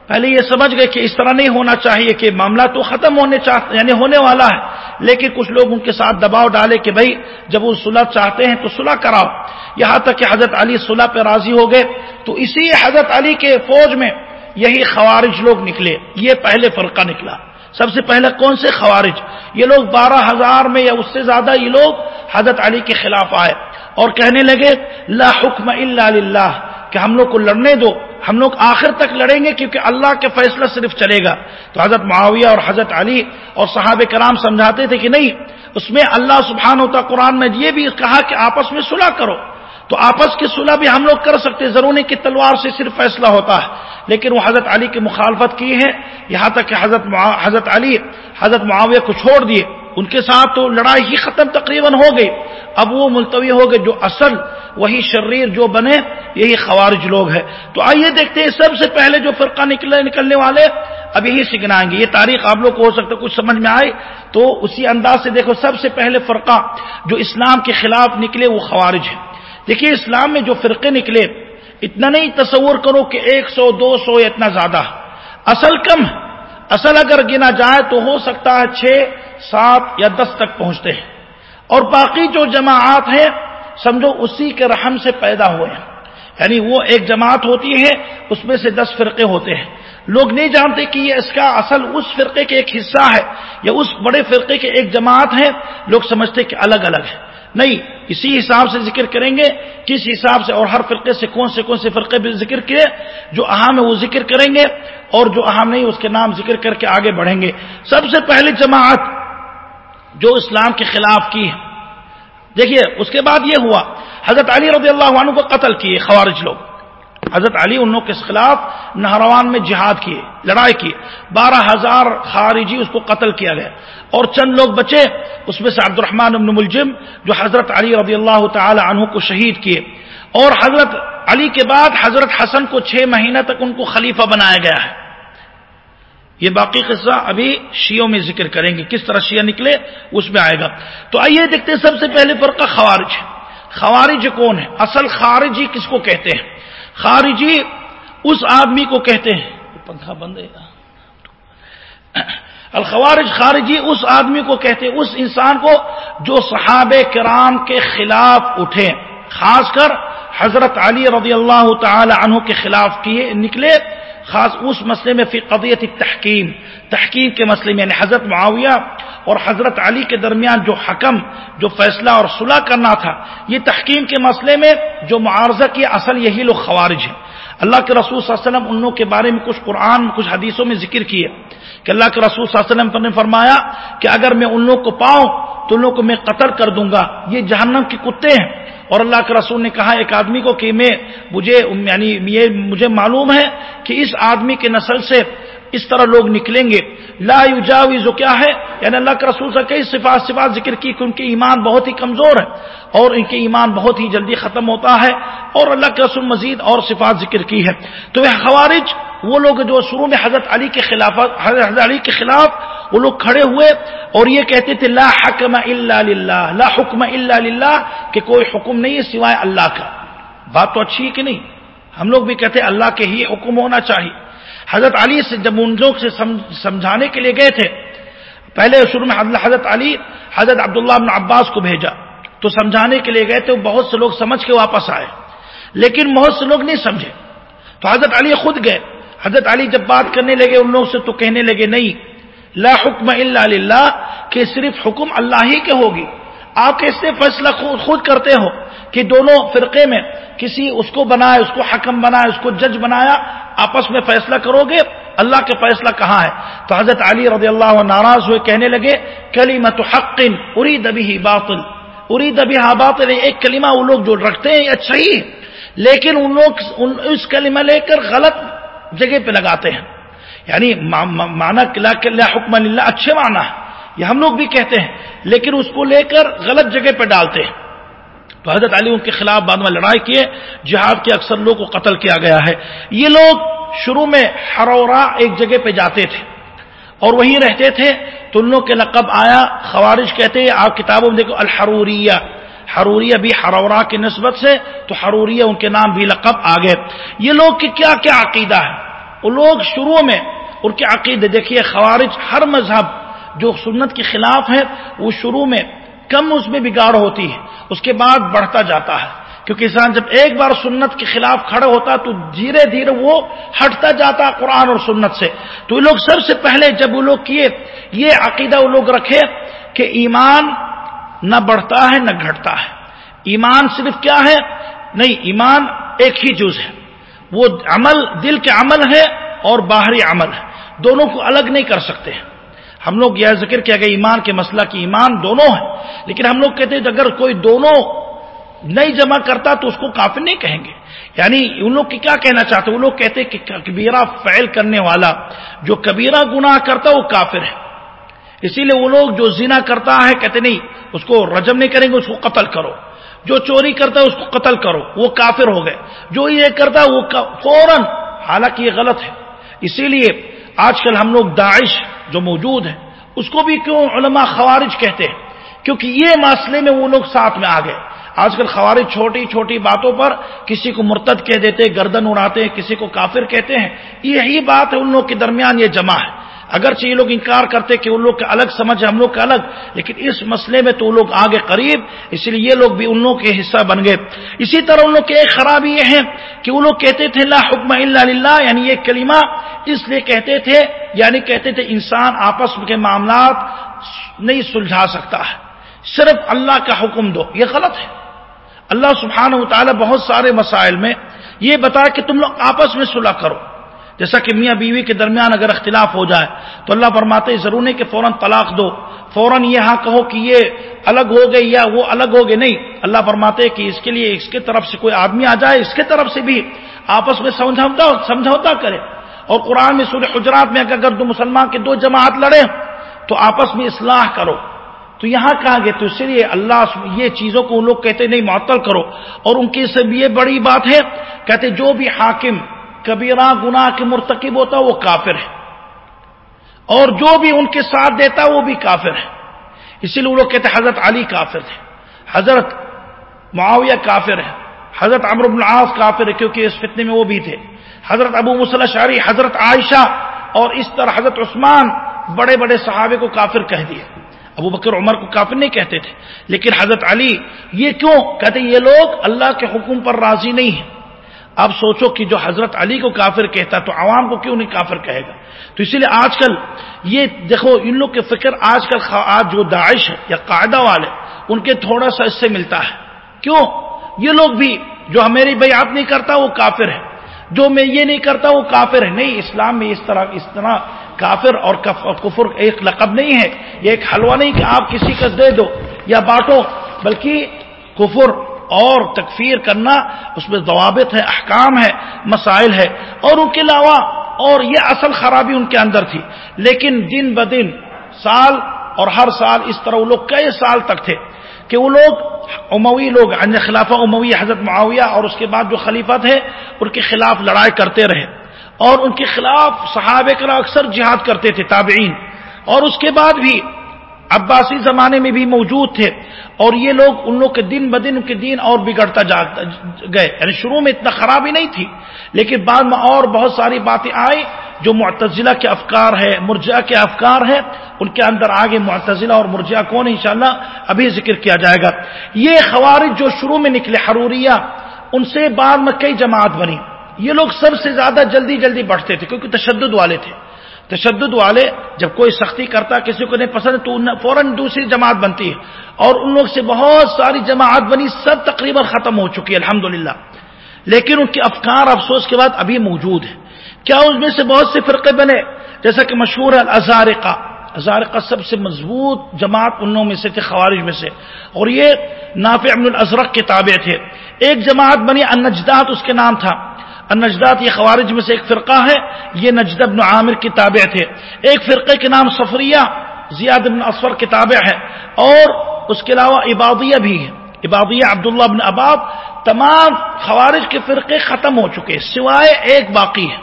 پہلے یہ سمجھ گئے کہ اس طرح نہیں ہونا چاہیے کہ معاملہ تو ختم ہونے چاہتے یعنی ہونے والا ہے۔ لیکن کچھ لوگ ان کے ساتھ دباؤ ڈالے کہ بھائی جب وہ صلح چاہتے ہیں تو صلح کراؤ۔ یہاں تک کہ حضرت علی صلح پہ راضی ہو گئے۔ تو اسی حضرت علی کے فوج میں یہی خوارج لوگ نکلے۔ یہ پہلے فرقہ نکلا۔ سب سے پہلے کون سے خوارج؟ یہ لوگ بارہ ہزار میں یا اس سے زیادہ یہ لوگ حضرت علی کے خلاف آئے اور کہنے لگے، لا حکم اللہ للہ۔ کہ ہم لوگ کو لڑنے دو، ہم لوگ آخر تک لڑیں گے کیونکہ اللہ کے فیصلہ صرف چلے گا۔ تو حضرت معاویہ اور حضرت علی اور صحاب کرام سمجھاتے تھے کہ نہیں، اس میں اللہ سبحانہ ہوتا قرآن میں یہ بھی کہا کہ آپس میں صلح کرو۔ تو آپس کی صلح بھی ہم لوگ کر سکتے ضروری کی تلوار سے صرف فیصلہ ہوتا ہے۔ لیکن وہ حضرت علی کی مخالفت کی ہے۔ یہاں تک کہ حضرت حضرت علی، حضرت معاویہ کو چھوڑ دیے۔ ان کے ساتھ تو لڑائی ہی ختم تقریباً ہو گئی۔ اب وہ ملتوی ہو گئے جو اصل وہی شریر جو بنے، یہی خوارج لوگ ہے تو آئیے دیکھتے ہیں سب سے پہلے جو فرقہ نکلے، نکلنے والے، اب یہی سکھنائیں گے۔ یہ تاریخ آپ لوگ کو ہو سکتا ہے کچھ سمجھ میں آئے۔ تو اسی انداز سے دیکھو سب سے پہلے فرقہ جو اسلام کے خلاف نکلے، وہ خوارج ہے دیکھیے اسلام میں جو فرقے نکلے، اتنا نہیں تصور کرو کہ ایک سو، دو سو یا اتنا زیادہ۔ اصل کم اصل اگر گنا جائے تو ہو سکتا ہے چھ سات یا دس تک پہنچتے ہیں۔ اور باقی جو جماعت ہیں، سمجھو اسی کے رحم سے پیدا ہوئے ہیں۔ یعنی وہ ایک جماعت ہوتی ہے، اس میں سے دس فرقے ہوتے ہیں۔ لوگ نہیں جانتے کہ یہ اس کا اصل اس فرقے کے ایک حصہ ہے یا اس بڑے فرقے کے ایک جماعت ہے لوگ سمجھتے کہ الگ الگ ہے۔ نہیں، اسی حساب سے ذکر کریں گے۔ کس حساب سے اور ہر فرقے سے کون سے کون سے فرقے بھی ذکر کیے، جو اہم ہے وہ ذکر کریں گے۔ اور جو اہم نہیں، اس کے نام ذکر کر کے آگے بڑھیں گے۔ سب سے پہلی جماعت جو اسلام کے خلاف کی ہے۔ دیکھیے، اس کے بعد یہ ہوا، حضرت علی رضی اللہ عنہ کو قتل کیے خوارج لوگ۔ حضرت علی ان کے خلاف نہروان میں جہاد کیے، لڑائی کی۔ بارہ ہزار خارجی اس کو قتل کیا گیا۔ اور چند لوگ بچے، اس میں سے عبد الرحمان ابن ملجم، جو حضرت علی رضی اللہ تعالی عنہ کو شہید کیے۔ اور حضرت علی کے بعد حضرت حسن کو چھ مہینہ تک ان کو خلیفہ بنایا گیا ہے۔ یہ باقی قصہ ابھی شیوں میں ذکر کریں گے، کس طرح شیعہ نکلے اس میں آئے گا۔ تو آئیے دیکھتے ہیں سب سے پہلے فرقہ خوارج۔ خوارج کون ہے؟ اصل خارجی کس کو کہتے ہیں؟ خارجی اس آدمی کو کہتے ہیں۔ پنکھا بند ہے۔ الخوارج خارجی اس آدمی کو کہتے اس انسان کو جو صحاب کرام کے خلاف اٹھے، خاص کر حضرت علی رضی اللہ تعالی عنہ کے خلاف کیے، نکلے۔ خاص اس مسئلے میں فی قضیت تحکیم تحکیم کے مسئلے میں یعنی حضرت معاویہ اور حضرت علی کے درمیان جو حکم، جو فیصلہ اور صلح کرنا تھا، یہ تحکیم کے مسئلے میں جو معارضہ کی اصل یہی لوگ خوارج ہیں۔ اللہ کے رسول صلی اللہ علیہ وسلم ان لوگوں کے بارے میں کچھ قرآن، کچھ حدیثوں میں ذکر کیے۔ کہ اللہ کے رسول صلی اللہ علیہ وسلم نے فرمایا کہ اگر میں ان لوگ کو پاؤں تو ان لوگ کو میں قتل کر دوں گا۔ یہ جہنم کے کتے ہیں۔ اور اللہ کے رسول نے کہا، ایک آدمی کو کہ میں، مجھے یعنی یہ مجھے معلوم ہے کہ اس آدمی کے نسل سے اس طرح لوگ نکلیں گے۔ لا یجاوز کیا ہے؟ یعنی اللہ کے رسول سے کئی صفات صفات ذکر کی کہ ان کے ایمان بہت ہی کمزور ہے اور ان کے ایمان بہت ہی جلدی ختم ہوتا ہے اور اللہ کے رسول مزید اور صفات ذکر کی ہے تو یہ خوارج وہ لوگ جو شروع میں حضرت علی کے خلاف حضرت علی کے خلاف وہ لوگ کھڑے ہوئے اور یہ کہتے تھے، لا حکم الا للہ. لا حکم الا للہ کہ کوئی حکم نہیں ہے سوائے اللہ کا۔ بات تو اچھی ہے کہ نہیں؟ ہم لوگ بھی کہتے اللہ کے ہی حکم ہونا چاہیے. حضرت علی سے جب ان لوگ سے سمجھانے کے لیے گئے تھے، پہلے شروع میں حضرت علی حضرت عبداللہ بن عباس کو بھیجا۔ تو سمجھانے کے لیے گئے تھے، بہت سے لوگ سمجھ کے واپس آئے۔ لیکن بہت سے لوگ نہیں سمجھے۔ تو حضرت علی خود گئے۔ حضرت علی جب بات کرنے لگے ان لوگ سے تو کہنے لگے، نہیں لا حکم اللہ للہ، کہ صرف حکم اللہ ہی کے ہوگی۔ آپ کیسے فیصلہ خود کرتے ہو کہ دونوں فرقے میں کسی اس کو بنائے، اس کو حکم بنائے، اس کو جج بنایا، آپس میں فیصلہ کرو گے؟ اللہ کے فیصلہ کہاں ہے؟ تو حضرت علی رضی اللہ ناراض ہوئے، کہنے لگے کلیمت حق اری دبی باطل۔ اری دبی باطل ایک کلمہ وہ لوگ جو رکھتے ہیں اچھا ہی لیکن ان لوگ اس کلمہ لے کر غلط جگہ پہ لگاتے ہیں۔ یعنی مانا قلعہ حکم اللہ اچھے معنی۔ ہے یہ ہم لوگ بھی کہتے ہیں، لیکن اس کو لے کر غلط جگہ پہ ڈالتے ہیں۔ تو حضرت علی ان کے خلاف بعد میں لڑائی کیے، جہاد کے اکثر لوگ کو قتل کیا گیا ہے۔ یہ لوگ شروع میں ہرورا ایک جگہ پہ جاتے تھے، اور وہیں رہتے تھے۔ تو ان لوگ کے لقب آیا، خوارج کہتے ہیں، آپ کتابوں میں دیکھو، الحروریہ۔ حروریہ بھی ہرورا کی نسبت سے، تو حروریہ ان کے نام بھی لقب آ گئے۔ یہ لوگ کی کیا کیا عقیدہ ہے؟ وہ لوگ شروع میں ان کے عقیدے دیکھیے، خوارج ہر مذہب جو سنت کے خلاف ہے، وہ شروع میں کم اس میں بگاڑ ہوتی ہے، اس کے بعد بڑھتا جاتا ہے۔ کیونکہ انسان جب ایک بار سنت کے خلاف کھڑا ہوتا تو دھیرے دھیرے وہ ہٹتا جاتا قرآن اور سنت سے۔ تو یہ لوگ سب سے پہلے جب وہ لوگ کیے، یہ عقیدہ وہ لوگ رکھے کہ ایمان نہ بڑھتا ہے، نہ گھٹتا ہے۔ ایمان صرف کیا ہے؟ نہیں، ایمان ایک ہی جز ہے۔ وہ عمل، دل کے عمل ہے اور باہری عمل ہے۔ دونوں کو الگ نہیں کر سکتے ہم لوگ یہ ذکر کیا گیا ایمان کے مسئلہ کی ایمان دونوں ہے لیکن ہم لوگ کہتے ہیں کہ اگر کوئی دونوں نہیں جمع کرتا تو اس کو کافر نہیں کہیں گے۔ یعنی ان لوگ کی کیا کہنا چاہتے وہ لوگ کہتے کہ کبیرہ فعل کرنے والا جو کبیرہ گناہ کرتا وہ کافر ہے۔ اسی لیے وہ لوگ جو زنا کرتا ہے کہتے نہیں، اس کو رجم نہیں کریں گے، اس کو قتل کرو۔ جو چوری کرتا ہے اس کو قتل کرو، وہ کافر ہو گئے۔ جو یہ کرتا ہے وہ فوراً، حالانکہ یہ غلط ہے۔ اسی لیے آج کل ہم لوگ داعش جو موجود ہے اس کو بھی کیوں علماء خوارج کہتے ہیں؟ کیونکہ یہ مسئلے میں وہ لوگ ساتھ میں آ گئے۔ آج کل خوارج چھوٹی چھوٹی باتوں پر کسی کو مرتد کہہ دیتے گردن اڑاتے ہیں، کسی کو کافر کہتے ہیں۔ یہی بات ہے ان لوگ کے درمیان یہ جمع ہے۔ اگرچہ یہ لوگ انکار کرتے کہ ان لوگ کا الگ سمجھ ہے، ہم لوگ کا الگ، لیکن اس مسئلے میں تو وہ لوگ آگے قریب، اس لیے یہ لوگ بھی ان لوگ کے حصہ بن گئے۔ اسی طرح ان لوگ کے ایک خرابی یہ ہے کہ وہ لوگ کہتے تھے، لا حکم اللہ یعنی یہ کلمہ اس لیے کہتے تھے یعنی کہتے تھے انسان آپس کے معاملات نہیں سلجھا سکتا ہے۔ صرف اللہ کا حکم دو، یہ غلط ہے۔ اللہ سبحانہ و تعالیٰ بہت سارے مسائل میں یہ بتا کہ تم لوگ آپس میں صلح کرو۔ جیسا کہ میاں بیوی کے درمیان اگر اختلاف ہو جائے تو اللہ فرماتے ضرور نہیں کہ فوراً طلاق دو، فوراً یہ ہاں کہو کہ یہ الگ ہو گئے یا وہ الگ ہو گئے، نہیں۔ اللہ فرماتے کہ اس کے لیے اس کے طرف سے کوئی آدمی آ جائے، اس کے طرف سے بھی آپس میں سمجھوتا سمجھوتا کرے۔ اور قرآن میں سورہ حجرات میں اگر دو مسلمان کے دو جماعت لڑے تو آپس میں اصلاح کرو۔ تو یہاں کہا گیا تو اس لیے اللہ یہ چیزوں کو ان لوگ کہتے نہیں، معطل کرو۔ اور ان کی سب یہ بڑی بات ہے، کہتے جو بھی حاکم، کبیرہ، گناہ کے مرتکب ہوتا وہ کافر ہے۔ اور جو بھی ان کے ساتھ دیتا وہ بھی کافر ہے۔ اسی لیے وہ لوگ کہتے حضرت علی کافر تھے حضرت معاویہ کافر ہے، حضرت امر العاص کافر ہے، کیونکہ اس فتنے میں وہ بھی تھے۔ حضرت ابو مسلح شاری حضرت عائشہ اور اس طرح حضرت عثمان بڑے بڑے صحابے کو کافر کہہ دیے۔ ابو بکر عمر کو کافر نہیں کہتے تھے، لیکن حضرت علی یہ کیوں کہتے یہ لوگ اللہ کے حکم پر راضی نہیں ہیں۔ اب سوچو کہ جو حضرت علی کو کافر کہتا تو عوام کو کیوں نہیں کافر کہے گا؟ تو اسی لیے آج کل یہ دیکھو، ان لوگ کے فکر آج کل آج جو داعش ہے یا قاعدہ والے، ان کے تھوڑا سا اس سے ملتا ہے۔ کیوں؟ یہ لوگ بھی جو میری بیعت نہیں کرتا وہ کافر ہے۔ جو میں یہ نہیں کرتا وہ کافر ہے۔ نہیں، اسلام میں اس طرح اس طرح کافر اور کفر ایک لقب نہیں ہے۔ یہ ایک حلوہ نہیں کہ آپ کسی کا دے دو یا بانٹو، بلکہ کفر اور تکفیر کرنا اس میں ضوابط ہے، احکام ہے، مسائل ہے۔ اور ان کے علاوہ اور یہ اصل خرابی ان کے اندر تھی۔ لیکن دن بدن سال اور ہر سال اس طرح وہ لوگ کئی سال تک تھے۔ کہ وہ لوگ اموی لوگ خلافہ اموی حضرت معاویہ اور اس کے بعد جو خلیفہ تھے، ان کے خلاف لڑائی کرتے رہے۔ اور ان کے خلاف صحابہ کرا اکثر جہاد کرتے تھے، تابعین۔ اور اس کے بعد بھی عباسی زمانے میں بھی موجود تھے اور یہ لوگ ان لوگ کے دن بدن کے دین اور بگڑتا جا گئے۔ یعنی شروع میں اتنا خرابی نہیں تھی، لیکن بعد میں اور بہت ساری باتیں آئی جو معتزلہ کے افکار ہے مرجا کے افکار ہے ان کے اندر آگے معتزلہ اور مرجا کون انشاءاللہ ابھی ذکر کیا جائے گا۔ یہ خوارج جو شروع میں نکلے، حروریہ، ان سے بعد میں کئی جماعت بنی۔ یہ لوگ سب سے زیادہ جلدی جلدی بڑھتے تھے، کیونکہ تشدد والے تھے۔ تشدد والے، جب کوئی سختی کرتا، کسی کو نہیں پسند، تو فوراً دوسری جماعت بنتی ہے۔ اور ان لوگ سے بہت ساری جماعت بنی، سب تقریباً ختم ہو چکی ہے الحمد لیکن ان کے افکار، افسوس کے بعد ابھی موجود ہے۔ کیا اس میں سے بہت سے فرقے بنے؟ جیسا کہ مشہور ہے الزارقہ ازارقہ سب سے مضبوط جماعت ان میں سے تھے خوارج میں سے۔ اور یہ نافع امن الازرق کے تابع تھے۔ ایک جماعت بنی، النجدات اس کے نام تھا۔ نجدات یہ خوارج میں سے ایک فرقہ ہے، یہ نجد بن عامر کی تابع تھے۔ ایک فرقے کے نام سفریہ زیاد بن اسفر کی تابع ہے۔ اور اس کے علاوہ عبادیہ بھی ہے عبادیہ، عبداللہ بن عباد، تمام خوارج کے فرقے ختم ہو چکے سوائے ایک باقی ہے۔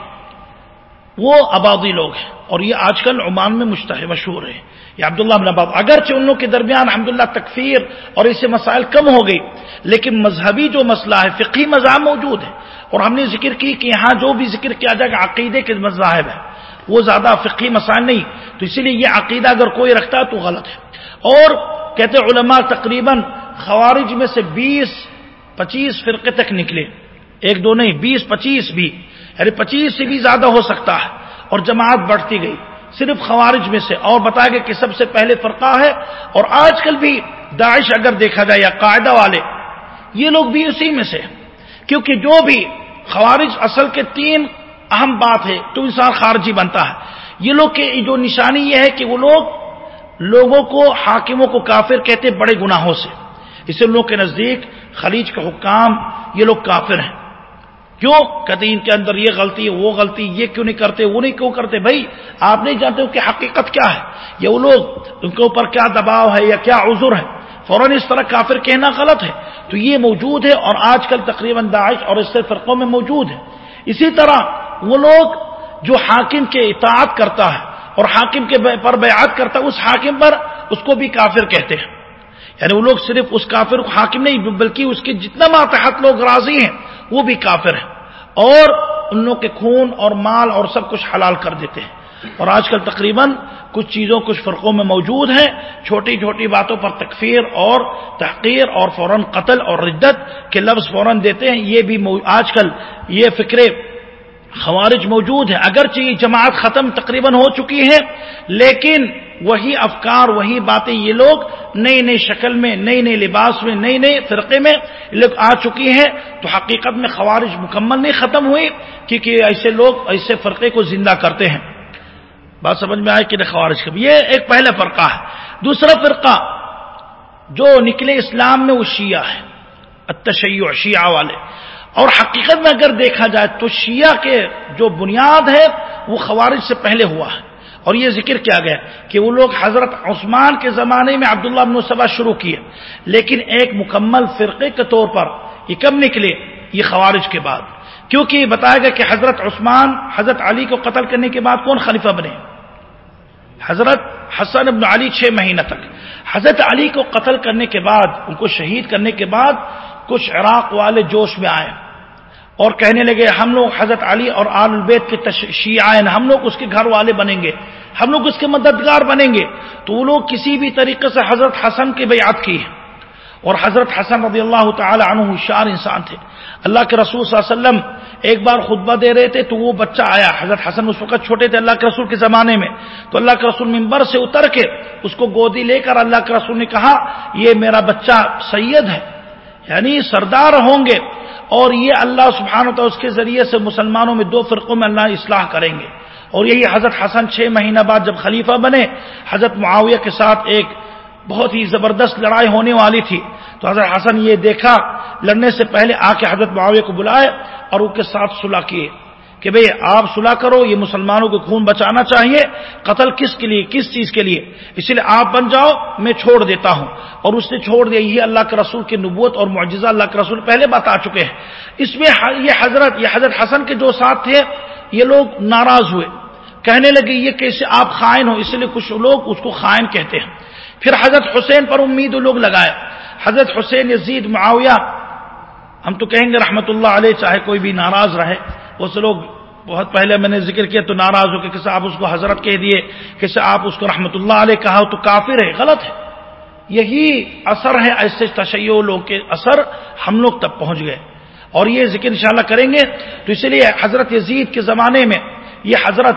وہ آبادی لوگ ہیں۔ اور یہ آج کل عمان میں مشتح مشہور ہے یہ عبداللہ بن عباد اگرچہ ان لوگ کے درمیان الحمد تکفیر اور اسے مسائل کم ہو گئی، لیکن مذہبی جو مسئلہ ہے فقی مذہب موجود ہے، اور ہم نے ذکر کی کہ یہاں جو بھی ذکر کیا جائے گا، عقیدے کے مذاہب ہے وہ زیادہ فقی مسائل نہیں، تو اسی لیے یہ عقیدہ اگر کوئی رکھتا ہے تو غلط ہے۔ اور کہتے علماء تقریباً خوارج میں سے بیس پچیس فرقے تک نکلے۔ ایک دو نہیں، بیس پچیس بھی یعنی پچیس سے بھی زیادہ ہو سکتا ہے، اور جماعت بڑھتی گئی۔ صرف خوارج میں سے اور بتایا گیا کہ سب سے پہلے فرقہ ہے اور آج کل بھی داعش اگر دیکھا جائے یا قاعدہ والے، یہ لوگ بھی اسی میں سے کیونکہ جو بھی خوارج اصل کے تین اہم بات ہے، تو انسان خارجی بنتا ہے۔ یہ لوگ کے جو نشانی یہ ہے کہ وہ لوگ لوگوں کو، حاکموں کو کافر کہتے بڑے گناہوں سے۔ اسے لوگ کے نزدیک خلیج کا حکام، یہ لوگ کافر ہیں۔ کیوں کہتے ان کے اندر یہ غلطی وہ غلطی، یہ کیوں نہیں کرتے، وہ نہیں کیوں کرتے؟ بھائی، آپ نہیں جانتے کہ حقیقت کیا ہے؟ یا وہ لوگ، ان کے اوپر کیا دباؤ ہے یا کیا عذر ہے؟ فوراً اس طرح کافر کہنا غلط ہے۔ تو یہ موجود ہے اور آج کل تقریباً داعش اور اس سے فرقوں میں موجود ہے۔ اسی طرح وہ لوگ جو حاکم کے اطاعت کرتا ہے اور حاکم کے پر بیعت کرتا ہے، اس حاکم پر اس کو بھی کافر کہتے ہیں۔ یعنی وہ لوگ صرف اس کافر کو حاکم نہیں، بلکہ اس کے جتنا ماتحت لوگ راضی ہیں، وہ بھی کافر ہیں۔ اور ان لوگ کے خون اور مال اور سب کچھ حلال کر دیتے ہیں۔ اور آج کل تقریباً کچھ چیزوں، کچھ فرقوں میں موجود ہیں۔ چھوٹی چھوٹی باتوں پر تکفیر اور تحقیر اور فوراً قتل اور ردت کے لفظ فوراً دیتے ہیں۔ یہ بھی آج کل یہ فکرے خوارج موجود ہیں۔ اگرچہ یہ جماعت ختم تقریباً ہو چکی ہے لیکن وہی افکار، وہی باتیں یہ لوگ نئی نئی شکل میں، نئی نئی لباس میں، نئی نئی فرقے میں لوگ آ چکی ہیں۔ تو حقیقت میں خوارج مکمل نہیں ختم ہوئی، کیونکہ ایسے لوگ، ایسے فرقے کو زندہ کرتے ہیں۔ بات سمجھ میں آئے کہ خوارج؟ کا یہ ایک پہلا فرقہ ہے۔ دوسرا فرقہ جو نکلے اسلام میں وہ شیعہ ہے اتشیع شیعہ والے۔ اور حقیقت میں اگر دیکھا جائے تو شیعہ کے جو بنیاد ہے وہ خوارج سے پہلے ہوا ہے۔ اور یہ ذکر کیا گیا کہ وہ لوگ حضرت عثمان کے زمانے میں عبداللہ بن صبا شروع کیے۔ لیکن ایک مکمل فرقے کے طور پر یہ کب نکلے؟ یہ خوارج کے بعد۔ کیونکہ یہ بتایا گیا کہ حضرت عثمان، حضرت علی کو قتل کرنے کے بعد کون خلیفہ بنے؟ حضرت حسن ابن علی چھ مہینہ تک۔ حضرت علی کو قتل کرنے کے بعد، ان کو شہید کرنے کے بعد کچھ عراق والے جوش میں آئے اور کہنے لگے، ہم لوگ حضرت علی اور آل البید کے شیعین ہم لوگ اس کے گھر والے بنیں گے، ہم لوگ اس کے مددگار بنیں گے۔ تو وہ لوگ کسی بھی طریقے سے حضرت حسن کی بیعت کی۔ ہے اور حضرت حسن رضی اللہ تعالی عنہ ہوشیار انسان تھے۔ اللہ کے رسول صلی اللہ علیہ وسلم ایک بار خطبہ دے رہے تھے تو وہ بچہ آیا۔ حضرت حسن اس وقت چھوٹے تھے اللہ کے رسول کے زمانے میں۔ تو اللہ کے رسول ممبر سے اتر کے اس کو گودی لے کر اللہ کے رسول نے کہا، یہ میرا بچہ سید ہے۔ یعنی سردار ہوں گے اور یہ اللہ سبحانہ و اس کے ذریعے سے مسلمانوں میں دو فرقوں میں اللہ اصلاح کریں گے اور یہی حضرت حسن چھ مہینہ بعد جب خلیفہ بنے، حضرت معاویہ کے ساتھ ایک بہت ہی زبردست لڑائی ہونے والی تھی۔ تو حضرت حسن یہ دیکھا، لڑنے سے پہلے آ کے حضرت معاویہ کو بلائے اور ان کے ساتھ صلح کیے۔ کہ بھئی آپ صلح کرو، یہ مسلمانوں کو خون بچانا چاہیے۔ قتل کس کے لیے، کس چیز کے لیے؟ اس لیے آپ بن جاؤ، میں چھوڑ دیتا ہوں۔ اور اس نے چھوڑ دیا، یہ اللہ کے رسول کی نبوت اور معجزہ اللہ کے رسول پہلے بتا چکے ہیں۔ اس میں یہ حضرت یہ حضرت حسن کے جو ساتھ تھے، یہ لوگ ناراض ہوئے۔ کہنے لگے، یہ کیسے آپ خائن ہو؟ اس لیے کچھ لوگ اس کو خائن کہتے ہیں۔ پھر حضرت حسین پر امید لوگ لگائے۔ حضرت حسین یزید معاویہ، ہم تو کہیں گے رحمت اللہ علیہ، چاہے کوئی بھی ناراض رہے۔ اس لوگ بہت پہلے میں نے ذکر کیا تو ناراض ہو کہ کسی آپ اس کو حضرت کہہ دیے کسی آپ اس کو رحمت اللہ علیہ کہا تو کافر ہے، غلط ہے۔ یہی اثر ہے، ایسے تشیع لوگ کے اثر ہم لوگ تک پہنچ گئے۔ اور یہ ذکر انشاءاللہ کریں گے۔ تو اس لیے حضرت یزید کے زمانے میں یہ حضرت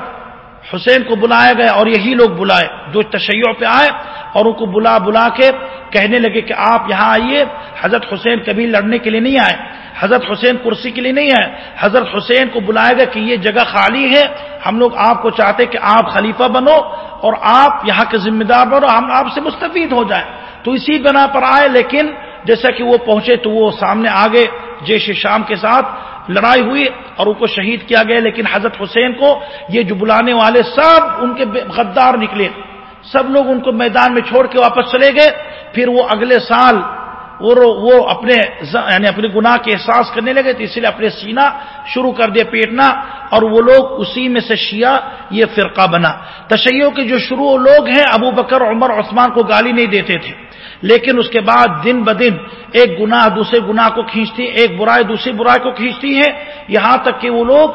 حسین کو بلایا گیا اور یہی لوگ بلائے جو تشیع پہ آئے اور ان کو بلا بلا کے کہنے لگے کہ آپ یہاں آئیے، حضرت حسین کبھی لڑنے کے لیے نہیں آئے، حضرت حسین کرسی کے لیے نہیں آئے، حضرت حسین کو بلایا گیا کہ یہ جگہ خالی ہے، ہم لوگ آپ کو چاہتے کہ آپ خلیفہ بنو اور آپ یہاں کے ذمہ دار بنو، ہم آپ سے مستفید ہو جائیں۔ تو اسی بنا پر آئے، لیکن جیسا کہ وہ پہنچے تو وہ سامنے آگے جیش شام کے ساتھ لڑائی ہوئی اور ان کو شہید کیا گیا، لیکن حضرت حسین کو یہ جو بلانے والے سب ان کے غدار نکلے۔ سب لوگ ان کو میدان میں چھوڑ کے واپس چلے گئے۔ پھر وہ اگلے سال وہ اپنے یعنی اپنے گناہ کے احساس کرنے لگے تو اس لیے اپنے سینہ شروع کر دیا پیٹنا اور وہ لوگ اسی میں سے شیعہ یہ فرقہ بنا۔ تشیعوں کے جو شروع لوگ ہیں، ابو بکر، عمر، عثمان کو گالی نہیں دیتے تھے۔ لیکن اس کے بعد دن بدن ایک گناہ دوسرے گناہ کو کھینچتی ایک برائی دوسری برائی کو کھینچتی ہے یہاں تک کہ وہ لوگ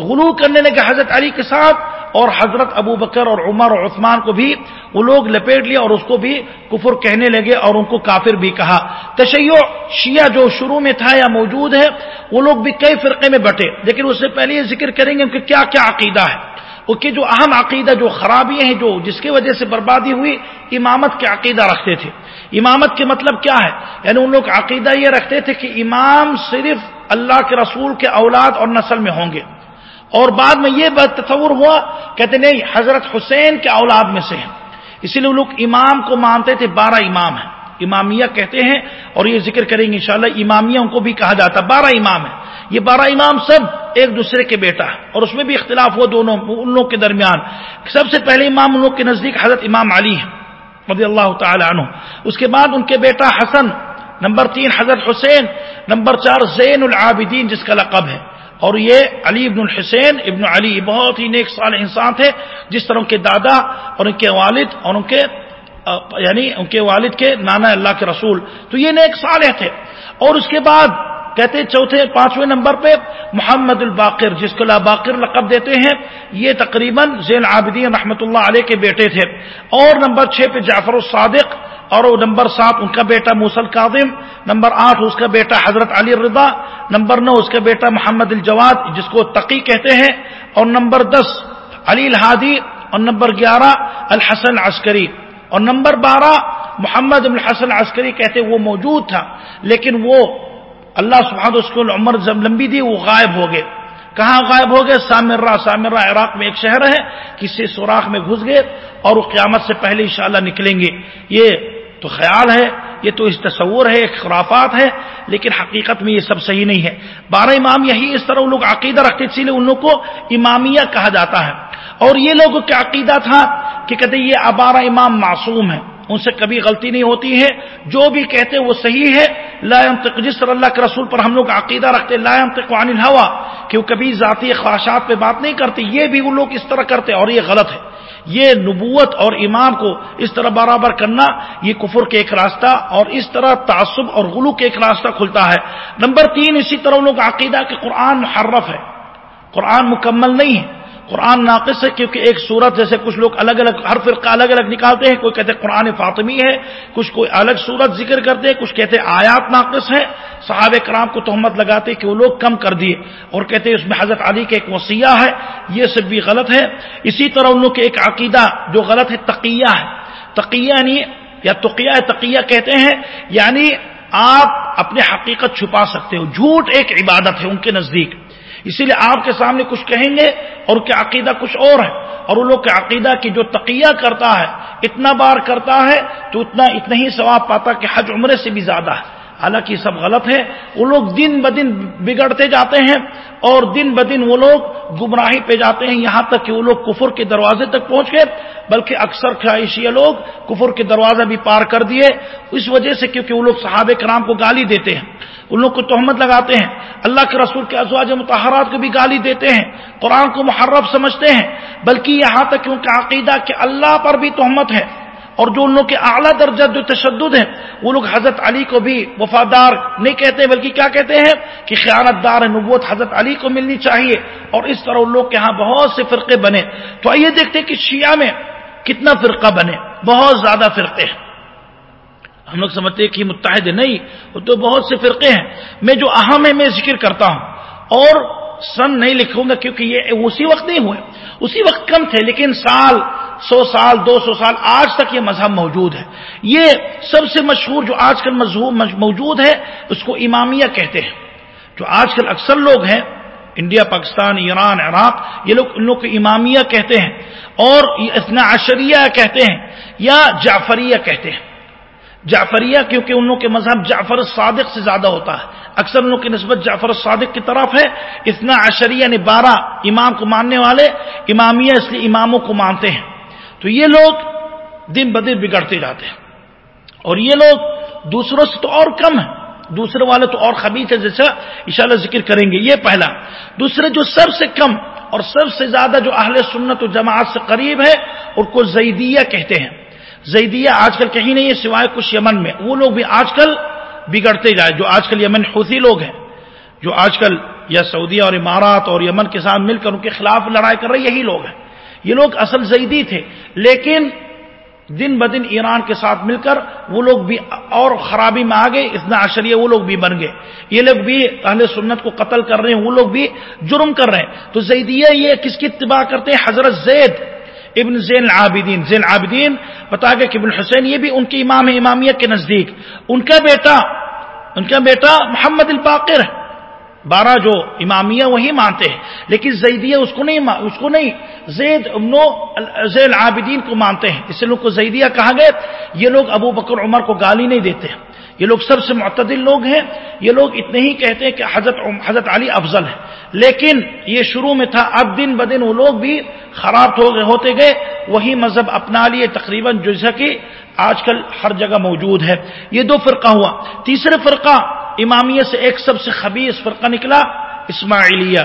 غلو کرنے لگے حضرت علی کے ساتھ اور حضرت ابو بکر اور عمر اور عثمان کو بھی، وہ لوگ لپیٹ لیا اور اس کو بھی کفر کہنے لگے اور ان کو کافر بھی کہا۔ تشیع شیعہ جو شروع میں تھا یا موجود ہے، وہ لوگ بھی کئی فرقے میں بٹے۔ لیکن اس سے پہلے یہ ذکر کریں گے کہ کیا کیا عقیدہ ہے۔ وہ کہ جو اہم عقیدہ، جو خرابیاں ہیں، جو جس کی وجہ سے بربادی ہوئی، امامت کے عقیدہ رکھتے تھے۔ امامت کے مطلب کیا ہے؟ یعنی ان لوگ عقیدہ یہ رکھتے تھے کہ امام صرف اللہ کے رسول کے اولاد اور نسل میں ہوں گے۔ اور بعد میں یہ بات تصور ہوا، کہتے نہیں، حضرت حسین کے اولاد میں سے ہیں۔ اسی لیے وہ لوگ امام کو مانتے تھے، بارہ امام ہیں۔ امامیہ کہتے ہیں اور یہ ذکر کریں گے انشاءاللہ امامیہ ان کو بھی کہا جاتا بارہ امام ہے یہ بارہ امام سب ایک دوسرے کے بیٹا ہے۔ اور اس میں بھی اختلاف ہوا دونوں، ان لوگ کے درمیان۔ سب سے پہلے امام ان لوگ کے نزدیک حضرت امام علی ہے رضی اللہ تعالی عنہ۔ اس کے بعد ان کے بیٹا حسن، نمبر تین حضرت حسین، نمبر چار زین العابدین، جس کا لقب ہے۔ اور یہ علی ابن الحسین، ابن علی بہت ہی نیک سال انسان تھے، جس طرح ان کے دادا اور ان کے والد اور ان کے یعنی ان کے والد کے نانا اللہ کے رسول۔ تو یہ نیک صالح تھے۔ اور اس کے بعد کہتے چوتھے پانچویں نمبر پہ محمد الباقر، جس کو باقر لقب دیتے ہیں، یہ تقریباً زین عابدین رحمۃ اللہ علیہ کے بیٹے تھے۔ اور نمبر چھ پہ جعفر الصادق، اور نمبر سات ان کا بیٹا موسل کاظم نمبر آٹھ اس کا بیٹا حضرت علی رضا نمبر نو اس کا بیٹا محمد الجواد، جس کو تقی کہتے ہیں، اور نمبر دس علی الحادی اور نمبر گیارہ الحسن عسکری اور نمبر بارہ محمد الحسن عسکری کہتے وہ موجود تھا، لیکن وہ اللہ سبحانہ اس کو عمر جب لمبی دی وہ غائب ہو گئے۔ کہاں غائب ہو گئے؟ سامرہ سامرہ عراق میں ایک شہر ہے، کسی سوراخ میں گھس گئے اور وہ قیامت سے پہلے انشاءاللہ نکلیں گے۔ یہ تو خیال ہے، یہ تو اس تصور ہے، ایک خرافات ہے، لیکن حقیقت میں یہ سب صحیح نہیں ہے۔ بارہ امام یہی اس طرح ان لوگ عقیدہ رکھتے اسی لیے ان لوگ کو امامیہ کہا جاتا ہے۔ اور یہ لوگوں کا عقیدہ تھا کہ کہتے یہ ابارہ امام معصوم ہے۔ ان سے کبھی غلطی نہیں ہوتی ہے۔ جو بھی کہتے وہ صحیح ہے۔ لا جس طرح اللہ کے رسول پر ہم لوگ عقیدہ رکھتے۔ لا ينطق عن کہ وہ کبھی ذاتی خواہشات پہ بات نہیں کرتے۔ یہ بھی وہ لوگ اس طرح کرتے اور یہ غلط ہے۔ یہ نبوت اور امام کو اس طرح برابر کرنا، یہ کفر کے ایک راستہ اور اس طرح تعصب اور غلو کے ایک راستہ کھلتا ہے۔ نمبر تین، اسی طرح لوگ عقیدہ کہ قرآن محرف ہے۔ قرآن مکمل نہیں ہے۔ قرآن ناقص ہے کیونکہ ایک صورت جیسے کچھ لوگ الگ الگ ہر فرقہ الگ الگ نکالتے ہیں، کوئی کہتے ہیں قرآن فاطمی ہے، کچھ کوئی الگ صورت ذکر کرتے ہیں، کچھ کہتے ہیں آیات ناقص ہے صحابہ کرام کو تہمت لگاتے کہ وہ لوگ کم کر دیے۔ اور کہتے ہیں اس میں حضرت علی کے ایک وسیع ہے، یہ سب بھی غلط ہے۔ اسی طرح ان لوگ کے ایک عقیدہ جو غلط ہے، تقیہ ہے۔ تقیہ یعنی یا تقیہ تقیہ کہتے ہیں یعنی آپ اپنے حقیقت چھپا سکتے ہو۔ جھوٹ ایک عبادت ہے ان کے نزدیک۔ اسی لیے آپ کے سامنے کچھ کہیں گے اور کے عقیدہ کچھ اور ہے اور ان لوگ کے عقیدہ کی جو تقیہ کرتا ہے، اتنا بار کرتا ہے تو اتنا اتنا ہی ثواب پاتا کہ حج عمرے سے بھی زیادہ ہے۔ حالانکہ یہ سب غلط ہے۔ وہ لوگ دن بدن بگڑتے جاتے ہیں اور دن بدن وہ لوگ گمراہی پہ جاتے ہیں۔ یہاں تک کہ وہ لوگ کفر کے دروازے تک پہنچ گئے، بلکہ اکثر خواہشی لوگ کفر کے دروازہ بھی پار کر دیے۔ اس وجہ سے کیونکہ وہ لوگ صحابہ کرام کو گالی دیتے ہیں۔ ان لوگ کو تہمت لگاتے ہیں۔ اللہ کے رسول کے ازواج متحرات کو بھی گالی دیتے ہیں۔ قرآن کو محرف سمجھتے ہیں، بلکہ یہاں تک کہ ان کا عقیدہ کہ اللہ پر بھی تہمت ہے۔ اور جو ان لوگ کے اعلیٰ درجہ جو تشدد ہیں، وہ لوگ حضرت علی کو بھی وفادار نہیں کہتے بلکہ کیا کہتے ہیں؟ کہ خیانت دار نبوت حضرت علی کو ملنی چاہیے۔ اور اس طرح ان لوگ کے ہاں بہت سے فرقے بنے۔ تو آئیے دیکھتے کہ شیعہ میں کتنا فرقہ بنے۔ بہت زیادہ فرقے ہیں۔ ہم لوگ سمجھتے ہیں کہ متحد نہیں، وہ تو بہت سے فرقے ہیں۔ میں جو اہم ہے میں ذکر کرتا ہوں، اور سن نہیں لکھوں گا کیونکہ یہ اسی وقت نہیں ہوئے۔ اسی وقت کم تھے، لیکن سال، سو سال، دو سو سال، آج تک یہ مذہب موجود ہے۔ یہ سب سے مشہور جو آج کل مذہب موجود ہے، اس کو امامیہ کہتے ہیں۔ جو آج کل اکثر لوگ ہیں، انڈیا، پاکستان، ایران، عراق، یہ لوگ، ان لوگ کو امامیہ کہتے ہیں۔ اور اتنا عشریہ کہتے ہیں یا جعفریہ کہتے ہیں۔ جعفریہ، کیونکہ ان لوگوں کے مذہب جعفر صادق سے زیادہ ہوتا ہے۔ اکثر ان لوگوں کی نسبت جعفر صادق کی طرف ہے۔ اتنا عشریہ یعنی بارہ امام کو ماننے والے، امامیہ اس لیے اماموں کو مانتے ہیں۔ تو یہ لوگ دن بدن بگڑتے جاتے ہیں۔ اور یہ لوگ دوسروں سے تو اور کم ہیں۔ دوسرے والے تو اور خبیص ہے جیسا انشاءاللہ ذکر کریں گے۔ یہ پہلا۔ دوسرے جو سب سے کم اور سب سے زیادہ جو اہل سنت و جماعت سے قریب ہے، ان کو زیدیہ کہتے ہیں۔ زیدیہ آج کل کہیں نہیں ہے سوائے کچھ یمن میں۔ وہ لوگ بھی آج کل بگڑتے جائے جو آج کل یمن حوثی لوگ ہیں، جو آج کل یا سعودیہ اور امارات اور یمن کے ساتھ مل کر ان کے خلاف لڑائی کر رہے یہی لوگ ہیں۔ یہ لوگ اصل زیدی تھے، لیکن دن بدن ایران کے ساتھ مل کر وہ لوگ بھی اور خرابی میں آ گئے اتنا عشریہ وہ لوگ بھی بن گئے۔ یہ لوگ بھی اہل سنت کو قتل کر رہے ہیں، وہ لوگ بھی جرم کر رہے ہیں۔ تو زیدیہ یہ کس کی اتباع کرتے ہیں؟ حضرت زید۔ ابن زین العابدین۔ زین العابدین، بتا گیا کہ ابن حسین یہ بھی ان کے امام امامیہ کے نزدیک۔ ان کا بیٹا، ان کا بیٹا محمد الباقر ہے۔ بارہ جو امامیہ وہی مانتے ہیں، لیکن زیدیہ اس کو نہیں اس کو نہیں، زید نو زید العابدین کو مانتے ہیں۔ اس لوگ کو زیدیہ کہا گئے یہ لوگ ابو بکر عمر کو گالی نہیں دیتے۔ یہ لوگ سب سے معتدل لوگ ہیں، یہ لوگ اتنے ہی کہتے ہیں کہ حضرت حضرت علی افضل ہے لیکن یہ شروع میں تھا، اب دن بدن وہ لوگ بھی خراب ہوتے گئے۔ وہی مذہب اپنا لیے تقریباً جیسا کہ آج کل ہر جگہ موجود ہے۔ یہ دو فرقہ ہوا۔ تیسرے فرقہ امامیہ سے ایک سب سے خبیص فرقہ نکلا، اسماعیلیہ۔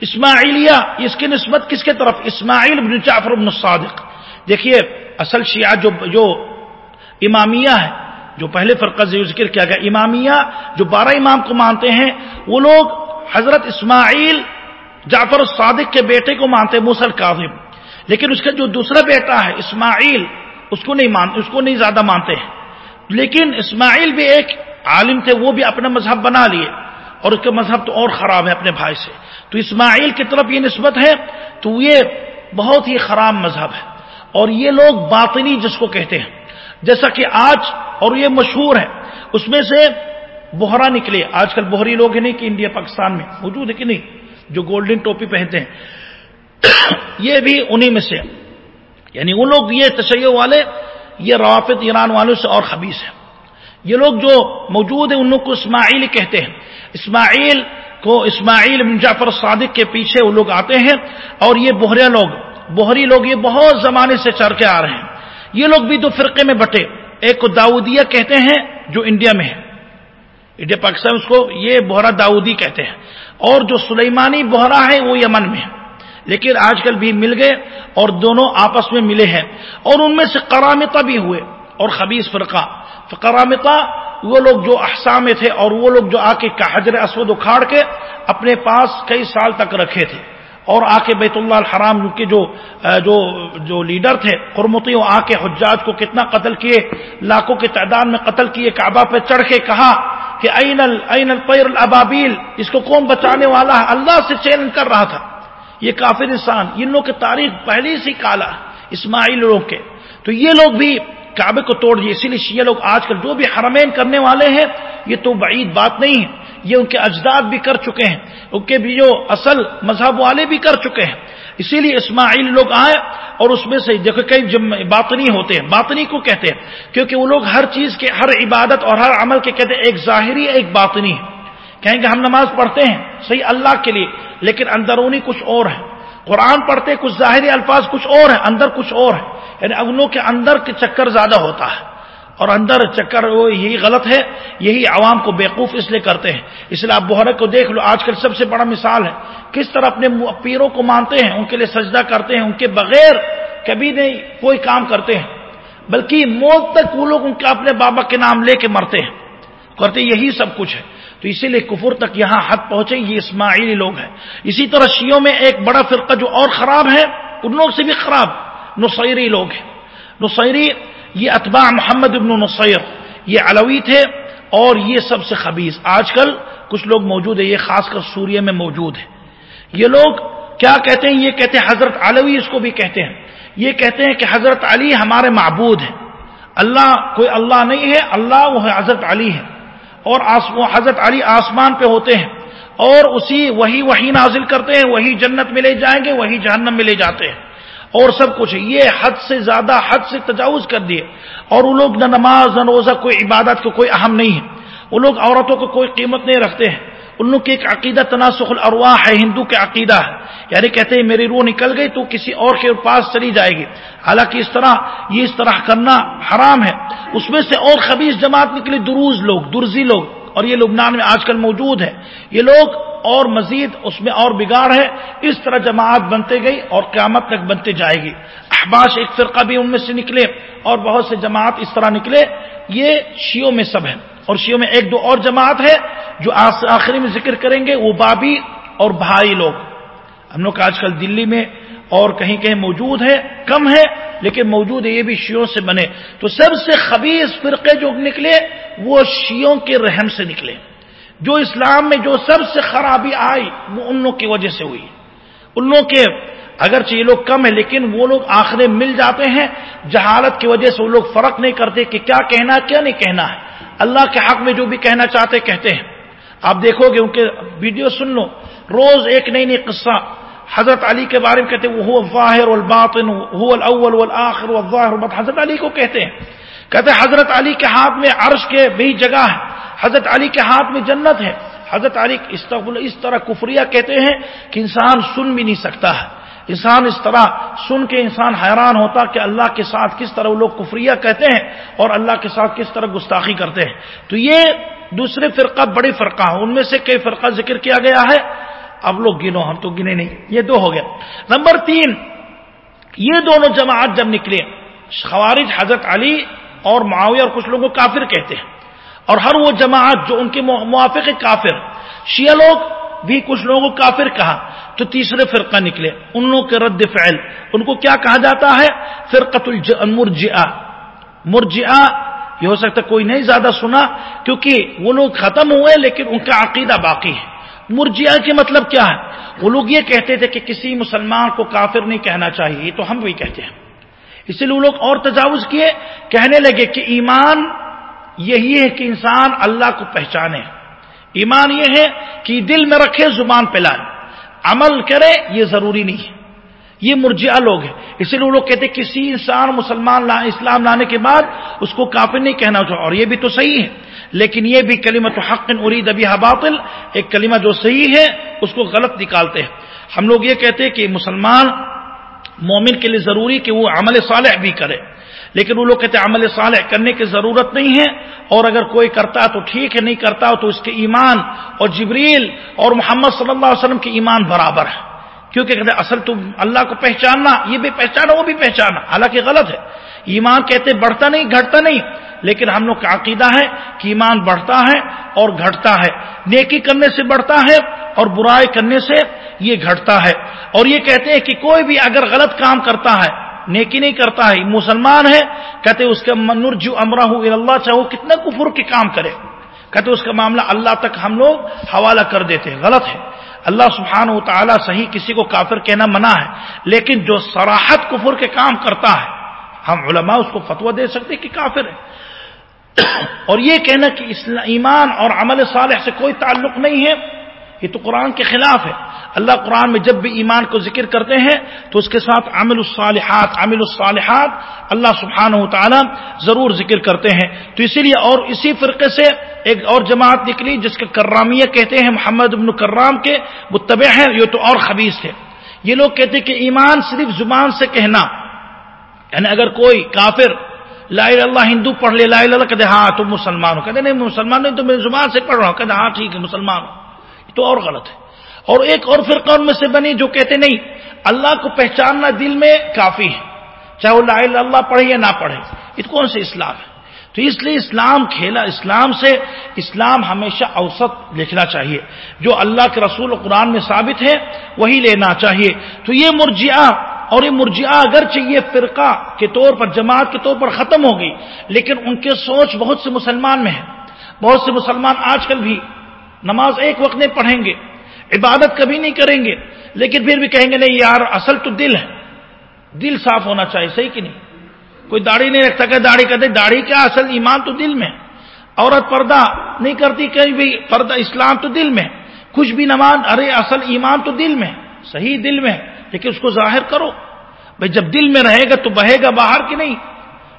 اسماعیلیہ اس کی نسبت کس کے طرف؟ اسماعیل بن جعفر بن الصادق دیکھیے، اصل شیعہ جو جو امامیہ ہے جو پہلے فرقہ سے ذکر کیا گیا، امامیہ، جو بارہ امام کو مانتے ہیں، وہ لوگ حضرت اسماعیل، جعفر الصادق کے بیٹے کو مانتے موسل کاظم لیکن اس کا جو دوسرا بیٹا ہے، اسماعیل، اس کو نہیں مان اس کو نہیں زیادہ مانتے ہیں۔ لیکن اسماعیل بھی ایک عالم تھے، وہ بھی اپنا مذہب بنا لیے۔ اور اس کا مذہب تو اور خراب ہے اپنے بھائی سے۔ تو اسماعیل کی طرف یہ نسبت ہے، تو یہ بہت ہی خراب مذہب ہے۔ اور یہ لوگ باطنی جس کو کہتے ہیں جیسا کہ آج اور یہ مشہور ہے، اس میں سے بہرا نکلے۔ آج کل بہری لوگ ہیں نہیں کہ انڈیا، پاکستان میں موجود ہے کہ نہیں، جو گولڈن ٹوپی پہنتے ہیں۔ یہ بھی انہی میں سے۔ یعنی وہ لوگ یہ تشیع والے، یہ روافت ایران والوں سے اور خبیص ہیں۔ یہ لوگ جو موجود ہیں، ان لوگ کو اسماعیل کہتے ہیں۔ اسماعیل کو اسماعیل بن جعفر صادق کے پیچھے وہ لوگ آتے ہیں اور یہ بہرے لوگ بہری لوگ یہ بہت زمانے سے چڑھ کے آ رہے ہیں۔ یہ لوگ بھی دو فرقے میں بٹے۔ ایک کو داودیہ کہتے ہیں، جو انڈیا میں ہے۔ انڈیا، پاکستان، اس کو یہ بہرا داودی کہتے ہیں۔ اور جو سلیمانی بہرا ہے، وہ یمن میں ہے۔ لیکن آج کل بھی مل گئے اور دونوں آپس میں ملے ہیں۔ اور ان میں سے کرامتا بھی ہوئے اور خبیص فرقہ۔ کرامتا وہ لوگ جو احسام تھے اور وہ لوگ جو آ کے حجر اسود اکھاڑ کے اپنے پاس کئی سال تک رکھے تھے۔ اور آ کے بیت اللہ الحرام کے جو جو جو لیڈر تھے قرمتی وہ آ کے حجاج کو کتنا قتل کیے، لاکھوں کی تعداد میں قتل کیے، کعبہ پہ چڑھ کے کہا کہ این این الپیر الابابیل اس کو کون بچانے والا ہے، اللہ سے چیلنج کر رہا تھا۔ یہ کافر انسان، ان لوگ کی تاریخ پہلی سے کالا اسماعیل لوگ کے۔ تو یہ لوگ بھی کعبے کو توڑ دیے، اسی لیے شیعہ لوگ آج کل جو بھی حرمین کرنے والے ہیں، یہ تو بعید بات نہیں ہے۔ یہ ان کے اجداد بھی کر چکے ہیں، ان کے بھی جو اصل مذہب والے بھی کر چکے ہیں۔ اسی لیے اسماعیل لوگ آئے اور اس میں سے دیکھو کئی باطنی ہوتے ہیں۔ باطنی کو کہتے ہیں، کیونکہ وہ لوگ ہر چیز کے، ہر عبادت اور ہر عمل کے کہتے ہیں، ایک ظاہری، ایک باطنی ہے۔ کہیں گے ہم نماز پڑھتے ہیں صحیح اللہ کے لیے، لیکن اندرونی کچھ اور ہے۔ قرآن پڑھتے کچھ ظاہری الفاظ کچھ اور ہیں اندر کچھ اور ہے۔ یعنی اگنوں کے اندر کے چکر زیادہ ہوتا ہے۔ اور اندر چکر وہ یہی غلط ہے، یہی عوام کو بیوقوف اس لیے کرتے ہیں۔ اس لیے آپ بہرک کو دیکھ لو، آج کل سب سے بڑا مثال ہے۔ کس طرح اپنے پیروں کو مانتے ہیں، ان کے لیے سجدہ کرتے ہیں، ان کے بغیر کبھی نہیں کوئی کام کرتے ہیں۔ بلکہ موت تک وہ لوگ ان کے اپنے بابا کے نام لے کے مرتے ہیں۔ کرتے یہی سب کچھ ہے۔ تو اسی لیے کفر تک یہاں حد پہنچے، یہ اسماعیلی لوگ ہیں۔ اسی طرح شیوں میں ایک بڑا فرقہ جو اور خراب ہے، ان لوگ سے بھی خراب نصیری لوگ ہیں۔ نصیری یہ اتباع محمد ابن نصیر، یہ علوی تھے اور یہ سب سے خبیص آج کل کچھ لوگ موجود ہیں، یہ خاص کر سوریہ میں موجود ہے یہ لوگ کیا کہتے ہیں؟ یہ کہتے ہیں حضرت علوی، اس کو بھی کہتے ہیں۔ یہ کہتے ہیں کہ حضرت علی ہمارے معبود ہیں۔ اللہ کوئی اللہ نہیں ہے، اللہ وہ حضرت علی ہے۔ اور وہ حضرت علی آسمان پہ ہوتے ہیں۔ اور اسی وہی وہی نازل کرتے ہیں، وہی جنت میں لے جائیں گے، وہی جہنم میں لے جاتے ہیں۔ اور سب کچھ۔ یہ حد سے زیادہ حد سے تجاوز کر دیے۔ اور وہ لوگ نہ نماز، نہ روزہ، کوئی عبادت کو کوئی اہم نہیں ہے۔ وہ لوگ عورتوں کو کوئی قیمت نہیں رکھتے ہیں۔ ان لوگ کی ایک عقیدہ تناسخ الارواح ہے، ہندو کے عقیدہ ہے۔ یعنی کہتے ہیں، میری روح نکل گئی تو کسی اور کے پاس چلی جائے گی۔ حالانکہ اس طرح یہ اس طرح کرنا حرام ہے۔ اس میں سے اور خبیص جماعت نکلی دروز لوگ، درزی لوگ۔ اور یہ لبنان میں آج کل موجود ہے یہ لوگ اور مزید اس میں اور بگاڑ ہے۔ اس طرح جماعت بنتے گئی اور قیامت تک بنتے جائے گی۔ احباش ایک فرقہ بھی ان میں سے نکلے اور بہت سے جماعت اس طرح نکلے۔ یہ شیوں میں سب ہے اور شیوں میں ایک دو اور جماعت ہے جو آخری میں ذکر کریں گے، وہ بابی اور بھائی لوگ۔ ہم لوگ آج کل دلی میں اور کہیں کہیں موجود ہے کم ہے لیکن موجود ہے یہ بھی شیوں سے بنے۔ تو سب سے خبیص فرقے جو نکلے، وہ شیوں کے رحم سے نکلے۔ جو اسلام میں جو سب سے خرابی آئی وہ ان لوگ کی وجہ سے ہوئی۔ ان لوگ کے اگرچہ یہ لوگ کم ہے لیکن وہ لوگ آخرے مل جاتے ہیں۔ جہالت کی وجہ سے وہ لوگ فرق نہیں کرتے کہ کیا کہنا کیا نہیں کہنا ہے۔ اللہ کے حق میں جو بھی کہنا چاہتے کہتے ہیں۔ آپ دیکھو گے ان کے ویڈیو سن لو۔ روز ایک نئی نئی قصہ حضرت علی کے بارے میں کہتے ہیں، وہ ظاہر الباطن هو الاول والآخر والظاہر والباطن۔ حضرت علی کو کہتے ہیں۔ کہتے حضرت علی کے ہاتھ میں عرش کے بھی جگہ ہے۔ حضرت علی کے ہاتھ میں جنت ہے۔ حضرت علی اس طرح کفریہ کہتے ہیں کہ انسان سن بھی نہیں سکتا ہے۔ انسان اس طرح سن کے انسان حیران ہوتا کہ اللہ کے ساتھ کس طرح وہ لوگ کفریہ کہتے ہیں اور اللہ کے ساتھ کس طرح گستاخی کرتے ہیں۔ تو یہ دوسرے فرقہ بڑی فرقہ ان میں سے کئی فرقہ ذکر کیا گیا ہے۔ اب لوگ گنو، ہم تو گنے نہیں۔ یہ دو ہو گیا۔ نمبر تین، یہ دونوں جماعت جب نکلے، خوارج حضرت علی اور معاویہ اور کچھ لوگوں کو کافر کہتے ہیں۔ اور ہر وہ جماعت جو ان کے موافق کافر۔ شیعہ لوگ بھی کچھ لوگوں کو کافر کہا۔ تو تیسرے فرقہ نکلے۔ ان لوگوں کے رد فعل۔ ان کو کیا کہا جاتا ہے؟ فرقت المرجعہ مرجعہ۔ یہ ہو سکتا کوئی نہیں زیادہ سنا، کیونکہ وہ لوگ ختم ہوئے لیکن ان کا عقیدہ باقی ہے۔ مرجیا کے مطلب کیا ہے؟ وہ لوگ یہ کہتے تھے کہ کسی مسلمان کو کافر نہیں کہنا چاہیے تو ہم بھی کہتے ہیں۔ اسی لیے وہ لوگ اور تجاوز کیے، کہنے لگے کہ ایمان یہی ہے کہ انسان اللہ کو پہچانے۔ ایمان یہ ہے کہ دل میں رکھے، زبان پہ لائے۔ عمل کرے، یہ ضروری نہیں ہے۔ یہ مرجیا لوگ ہیں۔ اسی لیے وہ لوگ کہتے کسی انسان مسلمان اسلام لانے کے بعد اس کو کافر نہیں کہنا چاہو اور یہ بھی تو صحیح ہے۔ لیکن یہ بھی کلمت حق ارید ابھی باطل، ایک کلمہ جو صحیح ہے، اس کو غلط نکالتے ہیں۔ ہم لوگ یہ کہتے ہیں کہ مسلمان مومن کے لیے ضروری کہ وہ عمل صالح بھی کرے۔ لیکن وہ لوگ کہتے ہیں عمل صالح کرنے کی ضرورت نہیں ہے، اور اگر کوئی کرتا تو ٹھیک ہے، نہیں کرتا تو اس کے ایمان اور جبریل اور محمد صلی اللہ علیہ وسلم کے ایمان برابر ہے۔ کیونکہ کہتے اصل تو اللہ کو پہچاننا، یہ بھی پہچانا، وہ بھی پہچانا، حالانکہ غلط ہے۔ ایمان کہتے بڑھتا نہیں، گھٹتا نہیں، لیکن ہم لوگ کا عقیدہ ہے کہ ایمان بڑھتا ہے اور گھٹتا ہے۔ نیکی کرنے سے بڑھتا ہے اور برائی کرنے سے یہ گھٹتا ہے۔ اور یہ کہتے ہیں کہ کوئی بھی اگر غلط کام کرتا ہے، نیکی نہیں کرتا ہے، مسلمان ہے، کہتے اس کا منور جو امرا ہو اللہ چاہو کتنا کفر کے کام کرے۔ کہتے اس کا معاملہ اللہ تک ہم لوگ حوالہ کر دیتے ہیں، غلط ہے۔ اللہ سبحانہ و تعالیٰ صحیح کسی کو کافر کہنا منع ہے، لیکن جو سراحت کفر کے کام کرتا ہے، ہم علماء اس کو فتویٰ دے سکتے کہ کافر ہے۔ اور یہ کہنا کہ ایمان اور عمل صالح سے کوئی تعلق نہیں ہے۔ یہ تو قرآن کے خلاف ہے۔ اللہ قرآن میں جب بھی ایمان کو ذکر کرتے ہیں تو اس کے ساتھ عمل الصالحات عمل الصالحات اللہ سبحانہ و تعالیٰ ضرور ذکر کرتے ہیں۔ تو اسی لیے اور اسی فرقے سے ایک اور جماعت نکلی جس کے کرامیہ کہتے ہیں، محمد ابن کرام کے متبع ہیں، یہ تو اور خبیص تھے یہ لوگ کہتے ہیں کہ ایمان صرف زبان سے کہنا یعنی اگر کوئی کافر لا اللہ ہندو پڑھ لے، لا اللہ کہتے ہاں تم مسلمان ہو۔ کہتے نہیں، مسلمان نہیں تو میں زبان سے پڑھ رہا ہوں کہتے ہاں ٹھیک ہے، مسلمان ہو۔ تو اور غلط ہے۔ اور ایک اور فرقہ ان میں سے بنی جو کہتے نہیں، اللہ کو پہچاننا دل میں کافی ہے۔ چاہے وہ لا اللہ پڑھے یا نہ پڑھے، یہ کون سے اسلام ہے؟ تو اس لیے اسلام کھیلا، اسلام سے اسلام ہمیشہ اوسط لکھنا چاہیے۔ جو اللہ کے رسول قرآن میں ثابت ہے، وہی لینا چاہیے۔ تو یہ مرجیا اور یہ مرجیا اگر چاہیے فرقہ کے طور پر، جماعت کے طور پر ختم ہو گئی، لیکن ان کے سوچ بہت سے مسلمان میں ہے بہت سے مسلمان آج کل بھی نماز ایک وقت نہیں پڑھیں گے، عبادت کبھی نہیں کریں گے، لیکن پھر بھی کہیں گے نہیں، یار، اصل تو دل ہے۔ دل صاف ہونا چاہیے، صحیح کہ نہیں؟ کوئی داڑھی نہیں رکھتا کہ داڑھی کہتے، داڑھی کیا اصل ایمان تو دل میں۔ عورت پردہ نہیں کرتی، کہیں بھی پردہ اسلام تو دل میں۔ کچھ بھی نماز، ارے، اصل ایمان تو دل میں، صحیح دل میں، لیکن اس کو ظاہر کرو۔ بھائی، جب دل میں رہے گا تو بہے گا باہر کی نہیں؟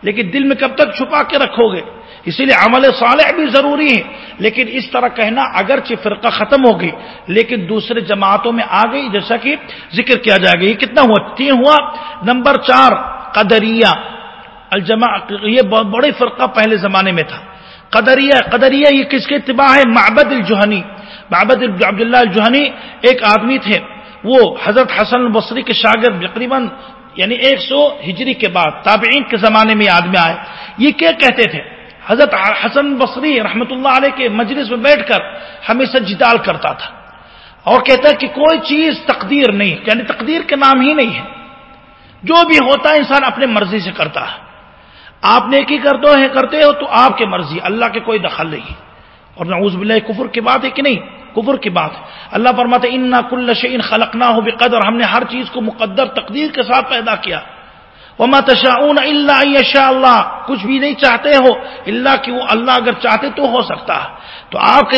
لیکن دل میں کب تک چھپا کے رکھو گے؟ اسی لیے عمل صالح بھی ضروری ہے لیکن اس طرح کہنا اگرچہ فرقہ ختم ہوگی لیکن دوسرے جماعتوں میں آ گئی، جیسا کہ ذکر کیا جائے گا۔ یہ کتنا ہوا؟ تین ہوا۔ نمبر چار، قدریہ۔ الجما یہ بڑے فرقہ پہلے زمانے میں تھا۔ قدریہ قدریہ یہ کس کے اتباع ہے؟ معبد الجوہنی۔ معبد عبداللہ الجوہنی ایک آدمی تھے۔ وہ حضرت حسن البصری کے شاگرد تقریباً یعنی ایک سو ہجری کے بعد، تابعین کے زمانے میں آدمی آئے۔ یہ کیا کہتے تھے؟ حضرت حسن بصری رحمت اللہ علیہ کے مجلس میں بیٹھ کر ہمیشہ جدال کرتا تھا اور کہتا ہے کہ کوئی چیز تقدیر نہیں یعنی تقدیر کے نام ہی نہیں ہے۔ جو بھی ہوتا ہے انسان اپنے مرضی سے کرتا ہے۔ آپ نیکی کرتے ہیں کرتے ہو تو آپ کے مرضی، اللہ کے کوئی دخل نہیں۔ اور نعوذ باللہ کفر کی بات ہے کہ نہیں؟ کفر کی بات۔ اللہ فرماتے ان کل شعین خلق نہ ہو بقدر ہم نے ہر چیز کو مقدر تقدیر کے ساتھ پیدا کیا۔ وما تشاؤن اللہ شاء اللہ کچھ بھی نہیں چاہتے ہو اللہ کہ وہ اللہ اگر چاہتے تو ہو سکتا ہے. تو آپ کے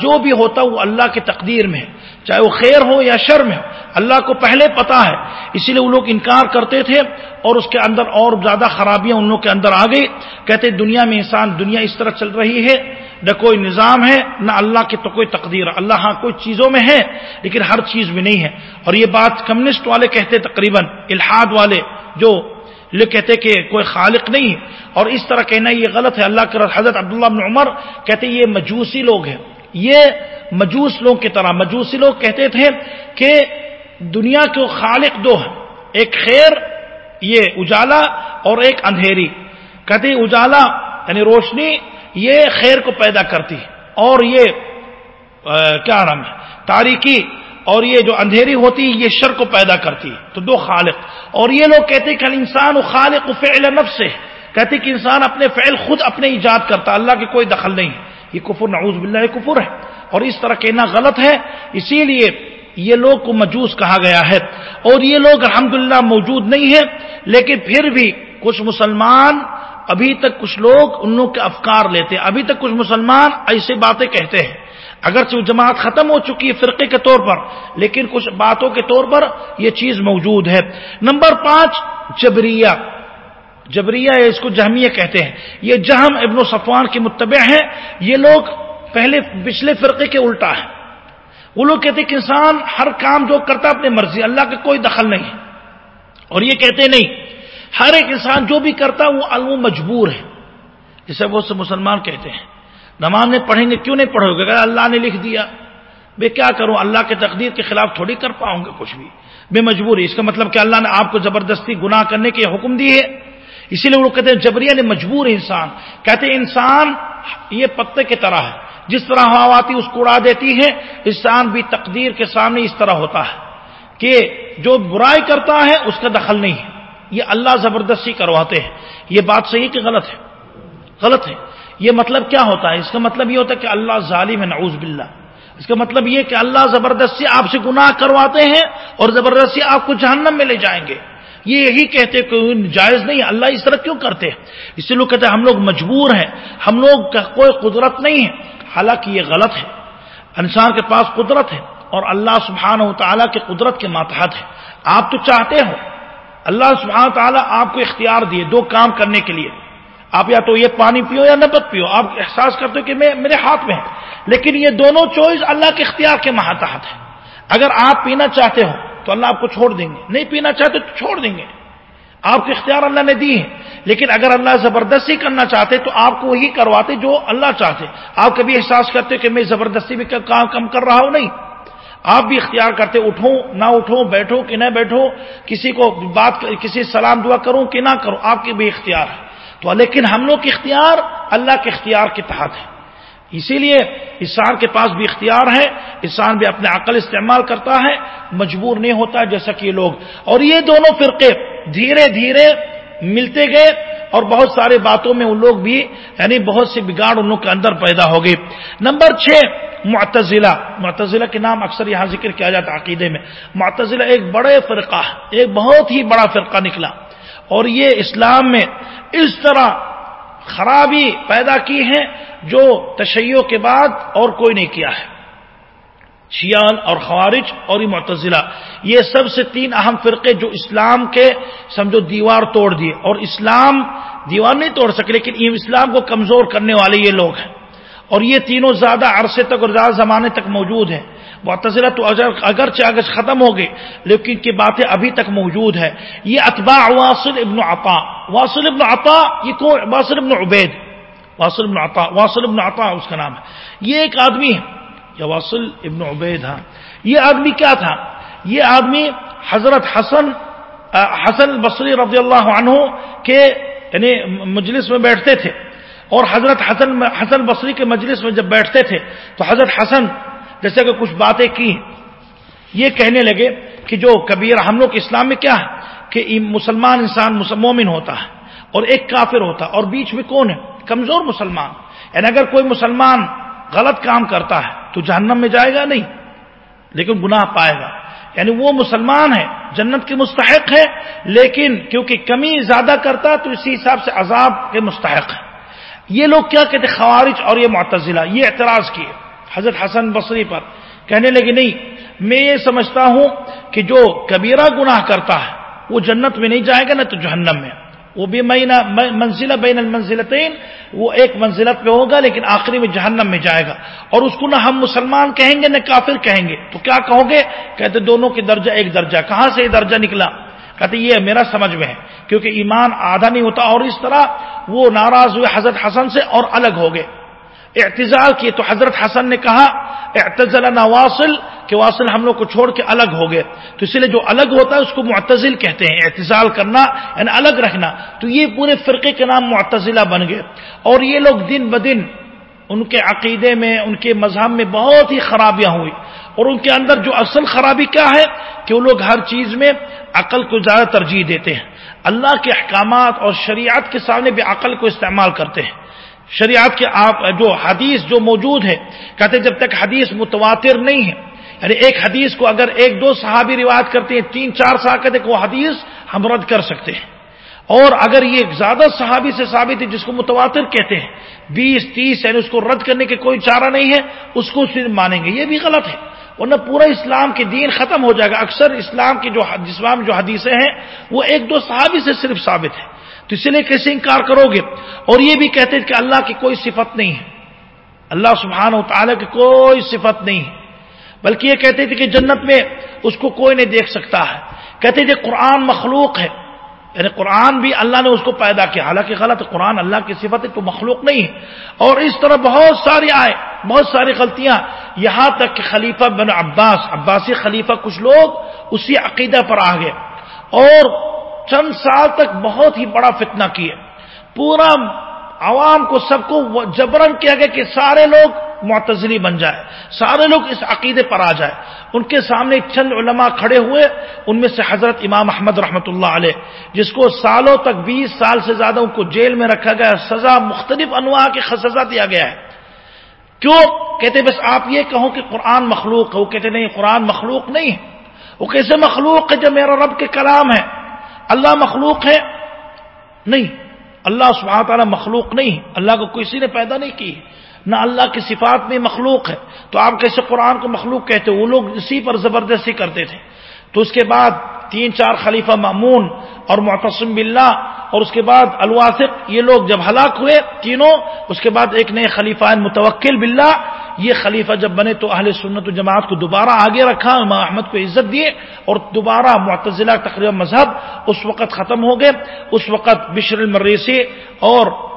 جو بھی ہوتا وہ اللہ کے تقدیر میں چاہے وہ خیر ہو یا شر میں ہو، اللہ کو پہلے پتا ہے۔ اسی لیے وہ لوگ انکار کرتے تھے اور اس کے اندر اور زیادہ خرابیاں ان لوگ کے اندر آ گئی۔ کہتے دنیا میں انسان، دنیا اس طرح چل رہی ہے، نہ کوئی نظام ہے، نہ اللہ کی تو کوئی تقدیر۔ اللہ ہاں کوئی چیزوں میں ہے، لیکن ہر چیز میں نہیں ہے۔ اور یہ بات کمیونسٹ والے کہتے تقریباً، الحاد والے، جو لوگ کہتے کہ کوئی خالق نہیں اور اس طرح کہنا یہ غلط ہے۔ اللہ کے حضرت عبداللہ بن عمر کہتے یہ مجوسی لوگ ہیں۔ یہ مجوس لوگ کی طرح، مجوسی لوگ کہتے تھے کہ دنیا کے خالق دو ہیں، ایک خیر، یہ اجالا اور ایک اندھیری۔ کہتے اجالا یعنی روشنی، یہ خیر کو پیدا کرتی اور یہ کیا نام ہے؟ تاریخی اور یہ جو اندھیری ہوتی، یہ شر کو پیدا کرتی تو دو خالق۔ اور یہ لوگ کہتے کہ انسان و خالق فعل نفس سے کہتے کہ انسان اپنے فعل خود اپنے ایجاد کرتا اللہ کی کوئی دخل نہیں یہ کفر، نعوذ باللہ کفر ہے۔ اور اس طرح کہنا غلط ہے، اسی لیے یہ لوگ کو مجوس کہا گیا ہے۔ اور یہ لوگ الحمدللہ موجود نہیں ہے لیکن پھر بھی کچھ مسلمان ابھی تک کچھ لوگ ان لوگ کے افکار لیتے ہیں۔ ابھی تک کچھ مسلمان ایسی باتیں کہتے ہیں۔ اگرچہ جماعت ختم ہو چکی ہے فرقے کے طور پر، لیکن کچھ باتوں کے طور پر یہ چیز موجود ہے۔ نمبر پانچ، جبریہ۔ جبریہ اس کو جہمیہ کہتے ہیں۔ یہ جہم ابن و صفوان کے متبع ہیں۔ یہ لوگ پہلے پچھلے فرقے کے الٹا ہیں وہ لوگ کہتے کہ انسان ہر کام جو کرتا اپنی مرضی، اللہ کا کوئی دخل نہیں ہے۔ اور یہ کہتے نہیں، ہر ایک انسان جو بھی کرتا وہ الم مجبور ہے۔ جسے بہت سے مسلمان کہتے ہیں۔ نماز میں پڑھیں گے، کیوں نہیں پڑھو گے؟ اگر اللہ نے لکھ دیا بے کیا کروں؟ اللہ کے تقدیر کے خلاف تھوڑی کر پاؤں گے کچھ بھی۔ بے مجبوری اس کا مطلب کہ اللہ نے آپ کو زبردستی گناہ کرنے کے حکم دی ہے۔ اسی لیے وہ کہتے ہیں جبریہ نے مجبور انسان۔ کہتے ہیں انسان یہ پتے کی طرح ہے۔ جس طرح ہوا آتی اس کو اڑا دیتی ہے انسان بھی تقدیر کے سامنے اس طرح ہوتا ہے کہ جو برائی کرتا ہے، اس کا دخل نہیں ہے۔ یہ اللہ زبردستی کرواتے ہیں۔ یہ بات صحیح کہ غلط ہے؟ غلط ہے۔ یہ مطلب کیا ہوتا ہے؟ اس کا مطلب یہ ہوتا ہے کہ اللہ ظالم ہے، نعوذ باللہ۔ اس کا مطلب یہ کہ اللہ زبردستی آپ سے گناہ کرواتے ہیں اور زبردستی آپ کو جہنم میں لے جائیں گے۔ یہ یہی کہتے کہ جائز نہیں اللہ اس طرح کیوں کرتے اس لیے لوگ کہتے ہیں ہم لوگ مجبور ہیں، ہم لوگ کا کوئی قدرت نہیں ہے۔ حالانکہ یہ غلط ہے۔ انسان کے پاس قدرت ہے اور اللہ سبحانہ و تعالیٰ کے قدرت کے ماتحت ہے۔ آپ تو چاہتے ہو۔ اللہ سبحانہ تعالیٰ آپ کو اختیار دیے دو کام کرنے کے لیے۔ آپ یا تو یہ پانی پیو یا نبت پیو۔ آپ احساس کرتے ہو کہ میں میرے ہاتھ میں ہے۔ لیکن یہ دونوں چوائس اللہ کے اختیار کے مہاتحت ہے۔ اگر آپ پینا چاہتے ہو تو اللہ آپ کو چھوڑ دیں گے۔ نہیں پینا چاہتے تو چھوڑ دیں گے۔ آپ کے اختیار اللہ نے دی ہے لیکن اگر اللہ زبردستی کرنا چاہتے تو آپ کو وہی کرواتے جو اللہ چاہتے۔ آپ کبھی احساس کرتے کہ میں زبردستی بھی کام کم کر رہا ہوں؟ نہیں۔ آپ بھی اختیار کرتے اٹھوں نہ اٹھوں بیٹھو کہ نہ بیٹھو، کسی کو بات کسی سلام دعا کروں کہ نہ کروں۔ آپ کے بھی اختیار ہے تو لیکن ہم لوگ کے اختیار اللہ کے اختیار کے تحت ہے اسی لیے انسان کے پاس بھی اختیار ہے، انسان بھی اپنے عقل استعمال کرتا ہے، مجبور نہیں ہوتا جیسا کہ یہ لوگ۔ اور یہ دونوں فرقے دھیرے دھیرے ملتے گئے اور بہت سارے باتوں میں ان لوگ بھی یعنی بہت سے بگاڑ ان لوگ کے اندر پیدا ہو گئے نمبر چھ، معتزلہ۔ معتزلہ کے نام اکثر یہاں ذکر کیا جاتا عقیدے میں۔ معتزلہ ایک بڑے فرقہ، ایک بہت ہی بڑا فرقہ نکلا۔ اور یہ اسلام میں اس طرح خرابی پیدا کی ہے جو تشیعوں کے بعد اور کوئی نہیں کیا ہے۔ شیان اور خوارج اور یہ معتزلہ، یہ سب سے تین اہم فرقے جو اسلام کے سمجھو دیوار توڑ دیے۔ اور اسلام، دیوار نہیں توڑ سکے، لیکن اسلام کو کمزور کرنے والے یہ لوگ ہیں۔ اور یہ تینوں زیادہ عرصے تک اور زیادہ زمانے تک موجود ہیں۔ معتزلہ تو اگرچہ اگر ختم ہو گئے، لیکن کی باتیں ابھی تک موجود ہے یہ اتباع واصل ابن عطا۔ واصل ابن عطا، یہ کو واصل ابن عبید۔ واصل ابن عطا واصل ابن عطا اس کا نام ہے۔ یہ ایک آدمی ہے۔ یا واصل ابن عبید ہاں۔ یہ آدمی کیا تھا؟ یہ آدمی حضرت حسن حسن بصری رضی اللہ عنہ کے یعنی مجلس میں بیٹھتے تھے۔ اور حضرت حسن حسن بصری کے مجلس میں جب بیٹھتے تھے تو حضرت حسن جیسے کہ کچھ باتیں کی یہ کہنے لگے کہ جو کبیر ہم لوگ اسلام میں کیا ہے؟ کہ مسلمان انسان مومن ہوتا ہے اور ایک کافر ہوتا ہے، اور بیچ میں کون ہے؟ کمزور مسلمان۔ یعنی اگر کوئی مسلمان غلط کام کرتا ہے تو جہنم میں جائے گا نہیں، لیکن گناہ پائے گا۔ یعنی وہ مسلمان ہے، جنت کے مستحق ہے، لیکن کیونکہ کمی زیادہ کرتا تو اسی حساب سے عذاب کے مستحق ہے۔ یہ لوگ کیا کہتے خوارج اور یہ معتزلہ، یہ اعتراض کیے۔ حضرت حسن بصری پر کہنے لگے، نہیں، میں یہ سمجھتا ہوں کہ جو کبیرہ گناہ کرتا ہے، وہ جنت میں نہیں جائے گا، نہ تو جہنم میں۔ وہ بھی منزلہ بین المنزلتین، وہ ایک منزلت پہ ہوگا، لیکن آخری میں جہنم میں جائے گا۔ اور اس کو نہ ہم مسلمان کہیں گے، نہ کافر کہیں گے۔ تو کیا کہو گے؟ کہتے، دونوں کے درجہ ایک درجہ۔ کہاں سے یہ درجہ نکلا؟ کہتے یہ میرا سمجھ میں ہے، کیونکہ ایمان آدھا نہیں ہوتا اور اس طرح وہ ناراض ہوئے حضرت حسن سے اور الگ ہو گئے۔ اعتزال کیے تو حضرت حسن نے کہا، اعتزل واصل کہ واصل ہم لوگ کو چھوڑ کے الگ ہو گئے۔ تو اس لیے جو الگ ہوتا ہے اس کو معتزل کہتے ہیں، اعتزال کرنا یعنی الگ رکھنا۔ تو یہ پورے فرقے کے نام معتزلہ بن گئے۔ اور یہ لوگ دن بدن ان کے عقیدے میں، ان کے مذہب میں بہت ہی خرابیاں ہوئی۔ اور ان کے اندر جو اصل خرابی کیا ہے کہ وہ لوگ ہر چیز میں عقل کو زیادہ ترجیح دیتے ہیں۔ اللہ کے احکامات اور شریعت کے سامنے بھی عقل کو استعمال کرتے ہیں۔ شریعت کے آپ جو حدیث جو موجود ہے، کہتے جب تک حدیث متواتر نہیں ہے یعنی ایک حدیث کو اگر ایک دو صحابی روایت کرتے ہیں، تین چار سال کہتے وہ حدیث ہم رد کر سکتے ہیں۔ اور اگر یہ زیادہ صحابی سے ثابت ہے جس کو متواتر کہتے ہیں، بیس، تیس یعنی اس کو رد کرنے کے کوئی چارہ نہیں ہے، اس کو صرف مانیں گے، یہ بھی غلط ہے۔ ورنہ پورا اسلام کے دین ختم ہو جائے گا۔ اکثر اسلام کی جو جسمام جو حدیثیں ہیں، وہ ایک دو صحابی سے صرف ثابت ہے تو اسی لیے کیسے انکار کرو گے؟ اور یہ بھی کہتے کہ اللہ کی کوئی صفت نہیں ہے۔ اللہ سبحانہ و تعالیٰ کی کوئی صفت نہیں ہے۔ بلکہ یہ کہتے تھے کہ جنت میں اس کو کوئی نہیں دیکھ سکتا ہے۔ کہتے تھے قرآن مخلوق ہے۔ یعنی قرآن بھی اللہ نے اس کو پیدا کیا۔ حالانکہ غلط، قرآن اللہ کی صفت ہے تو مخلوق نہیں ہے۔ اور اس طرح بہت ساری آئے، بہت ساری غلطیاں۔ یہاں تک کہ خلیفہ بن عباس، عباسی خلیفہ کچھ لوگ اسی عقیدہ پر آ گئے اور چند سال تک بہت ہی بڑا فتنہ کیے۔ پورا عوام کو سب کو جبرن کیا گیا کہ سارے لوگ معتزلی بن جائے، سارے لوگ اس عقیدے پر آ جائے۔ ان کے سامنے چند علماء کھڑے ہوئے، ان میں سے حضرت امام احمد رحمۃ اللہ علیہ، جس کو سالوں تک بیس سال سے زیادہ ان کو جیل میں رکھا گیا سزا مختلف انواع کی سزا دیا گیا ہے۔ کیوں؟ کہتے بس آپ یہ کہو کہ قرآن مخلوق ہے۔ وہ کہتے نہیں، قرآن مخلوق نہیں ہے۔ وہ کیسے مخلوق ہے جب میرا رب کے کلام ہے؟ اللہ مخلوق ہے؟ نہیں۔ اللہ سبحانہ تعالیٰ مخلوق نہیں اللہ کو کسی نے پیدا نہیں کی۔ نہ اللہ کی صفات میں مخلوق ہے۔ تو آپ کیسے قرآن کو مخلوق کہتے وہ لوگ اسی پر زبردستی کرتے تھے۔ تو اس کے بعد تین چار خلیفہ معمون اور معتصم باللہ اور اس کے بعد الواسق یہ لوگ جب ہلاک ہوئے تینوں، اس کے بعد ایک نئے خلیفہ متوکل باللہ، یہ خلیفہ جب بنے تو اہل سنت و جماعت کو دوبارہ آگے رکھا، امام احمد کو عزت دیے اور دوبارہ معتزلہ تقریباً مذہب اس وقت ختم ہو گئے۔ اس وقت بشر المریسی اور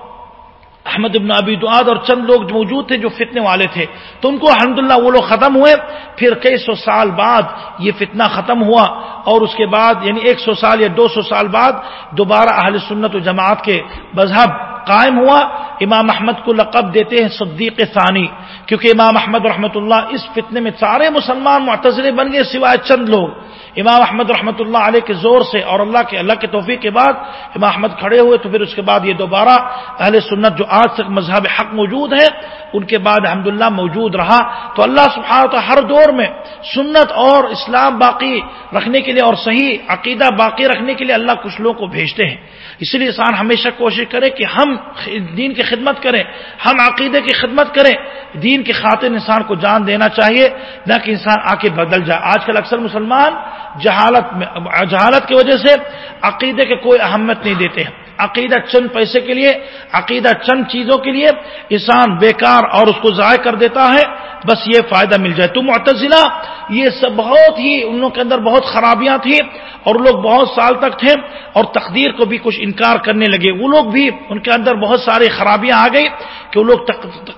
احمد ابن ابی دعاد اور چند لوگ موجود تھے جو فتنے والے تھے۔ تو ان کو الحمدللہ وہ لوگ ختم ہوئے۔ پھر کئی سو سال بعد یہ فتنہ ختم ہوا اور اس کے بعد یعنی ایک سو سال یا دو سو سال بعد، دوبارہ اہل سنت و جماعت کے مذہب قائم ہوا، امام احمد کو لقب دیتے ہیں صدیق ثانی، کیونکہ امام احمد رحمۃ اللہ اس فتنے میں سارے مسلمان معتظرے بن گئے سوائے چند لوگ۔ امام احمد رحمۃ اللہ علیہ کے زور سے اور اللہ کے اللہ کے توفیق کے بعد امام احمد کھڑے ہوئے، تو پھر اس کے بعد یہ دوبارہ اہل سنت جو آج تک مذہب حق موجود ہے ان کے بعد الحمد موجود رہا۔ تو اللہ سبحانہ ہر دور میں سنت اور اسلام باقی رکھنے کے لیے اور صحیح عقیدہ باقی رکھنے کے لیے اللہ کچھ لوگوں کو بھیجتے ہیں۔ اس لیے انسان ہمیشہ کوشش کرے کہ ہم ہم دین کی خدمت کریں، ہم عقیدے کی خدمت کریں، دین کی خاطر انسان کو جان دینا چاہیے، نہ کہ انسان آ کے بدل جائے۔ آج کل اکثر مسلمان جہالت میں جہالت کی وجہ سے عقیدے کے کوئی اہمیت نہیں دیتے ہیں۔ عقیدہ چند پیسے کے لیے، عقیدہ چند چیزوں کے لیے انسان بیکار اور اس کو ضائع کر دیتا ہے، بس یہ فائدہ مل جائے۔ تو معتزلہ، یہ سب بہت ہی ان لوگوں کے اندر بہت خرابیاں تھیں اور لوگ بہت سال تک تھے اور تقدیر کو بھی کچھ انکار کرنے لگے۔ وہ لوگ بھی ان کے اندر بہت ساری خرابیاں آ گئی کہ وہ لوگ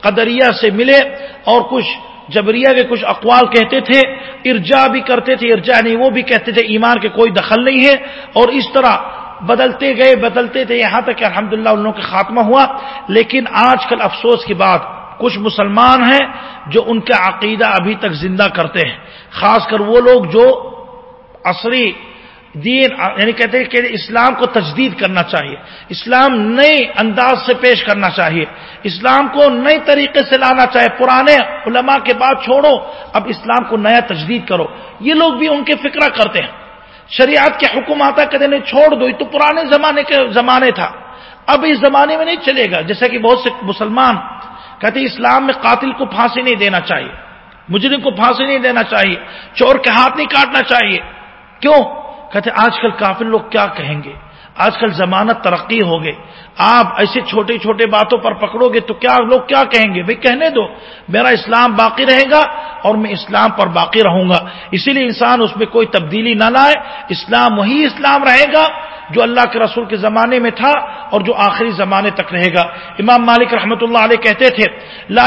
قدریہ سے ملے اور کچھ جبریہ کے کچھ اقوال کہتے تھے ارجا بھی کرتے تھے۔ ارجا نہیں یعنی وہ بھی کہتے تھے، ایمان کے کوئی دخل نہیں ہے۔ اور اس طرح بدلتے گئے، بدلتے تھے، یہاں تک کہ الحمد للہ ان لوگوں کا خاتمہ ہوا۔ لیکن آج کل افسوس کی بات، کچھ مسلمان ہیں جو ان کا عقیدہ ابھی تک زندہ کرتے ہیں۔ خاص کر وہ لوگ جو عصری دین یعنی کہتے ہیں کہ اسلام کو تجدید کرنا چاہیے۔ اسلام نئے انداز سے پیش کرنا چاہیے۔ اسلام کو نئے طریقے سے لانا چاہیے۔ پرانے علماء کے بعد چھوڑو، اب اسلام کو نیا تجدید کرو۔ یہ لوگ بھی ان کے فکرہ کرتے ہیں۔ شریعت کے حکم آتا کہتے نہیں، چھوڑ دو، یہ تو پرانے زمانے کے زمانے تھا۔ اب اس زمانے میں نہیں چلے گا۔ جیسا کہ بہت سے مسلمان کہتے اسلام میں قاتل کو پھانسی نہیں دینا چاہیے۔ مجرم کو پھانسی نہیں دینا چاہیے۔ چور کے ہاتھ نہیں کاٹنا چاہیے۔ کیوں؟ کہتے آج کل کافی لوگ کیا کہیں گے؟ آج کل زمانت ترقی ہو گئے آپ ایسے چھوٹے چھوٹے باتوں پر پکڑو گے تو کیا لوگ کیا کہیں گے؟ بھائی کہنے دو۔ میرا اسلام باقی رہے گا اور میں اسلام پر باقی رہوں گا۔ اسی لیے انسان اس میں کوئی تبدیلی نہ لائے۔ اسلام وہی اسلام رہے گا جو اللہ کے رسول کے زمانے میں تھا اور جو آخری زمانے تک رہے گا۔ امام مالک رحمۃ اللہ علیہ کہتے تھے، لا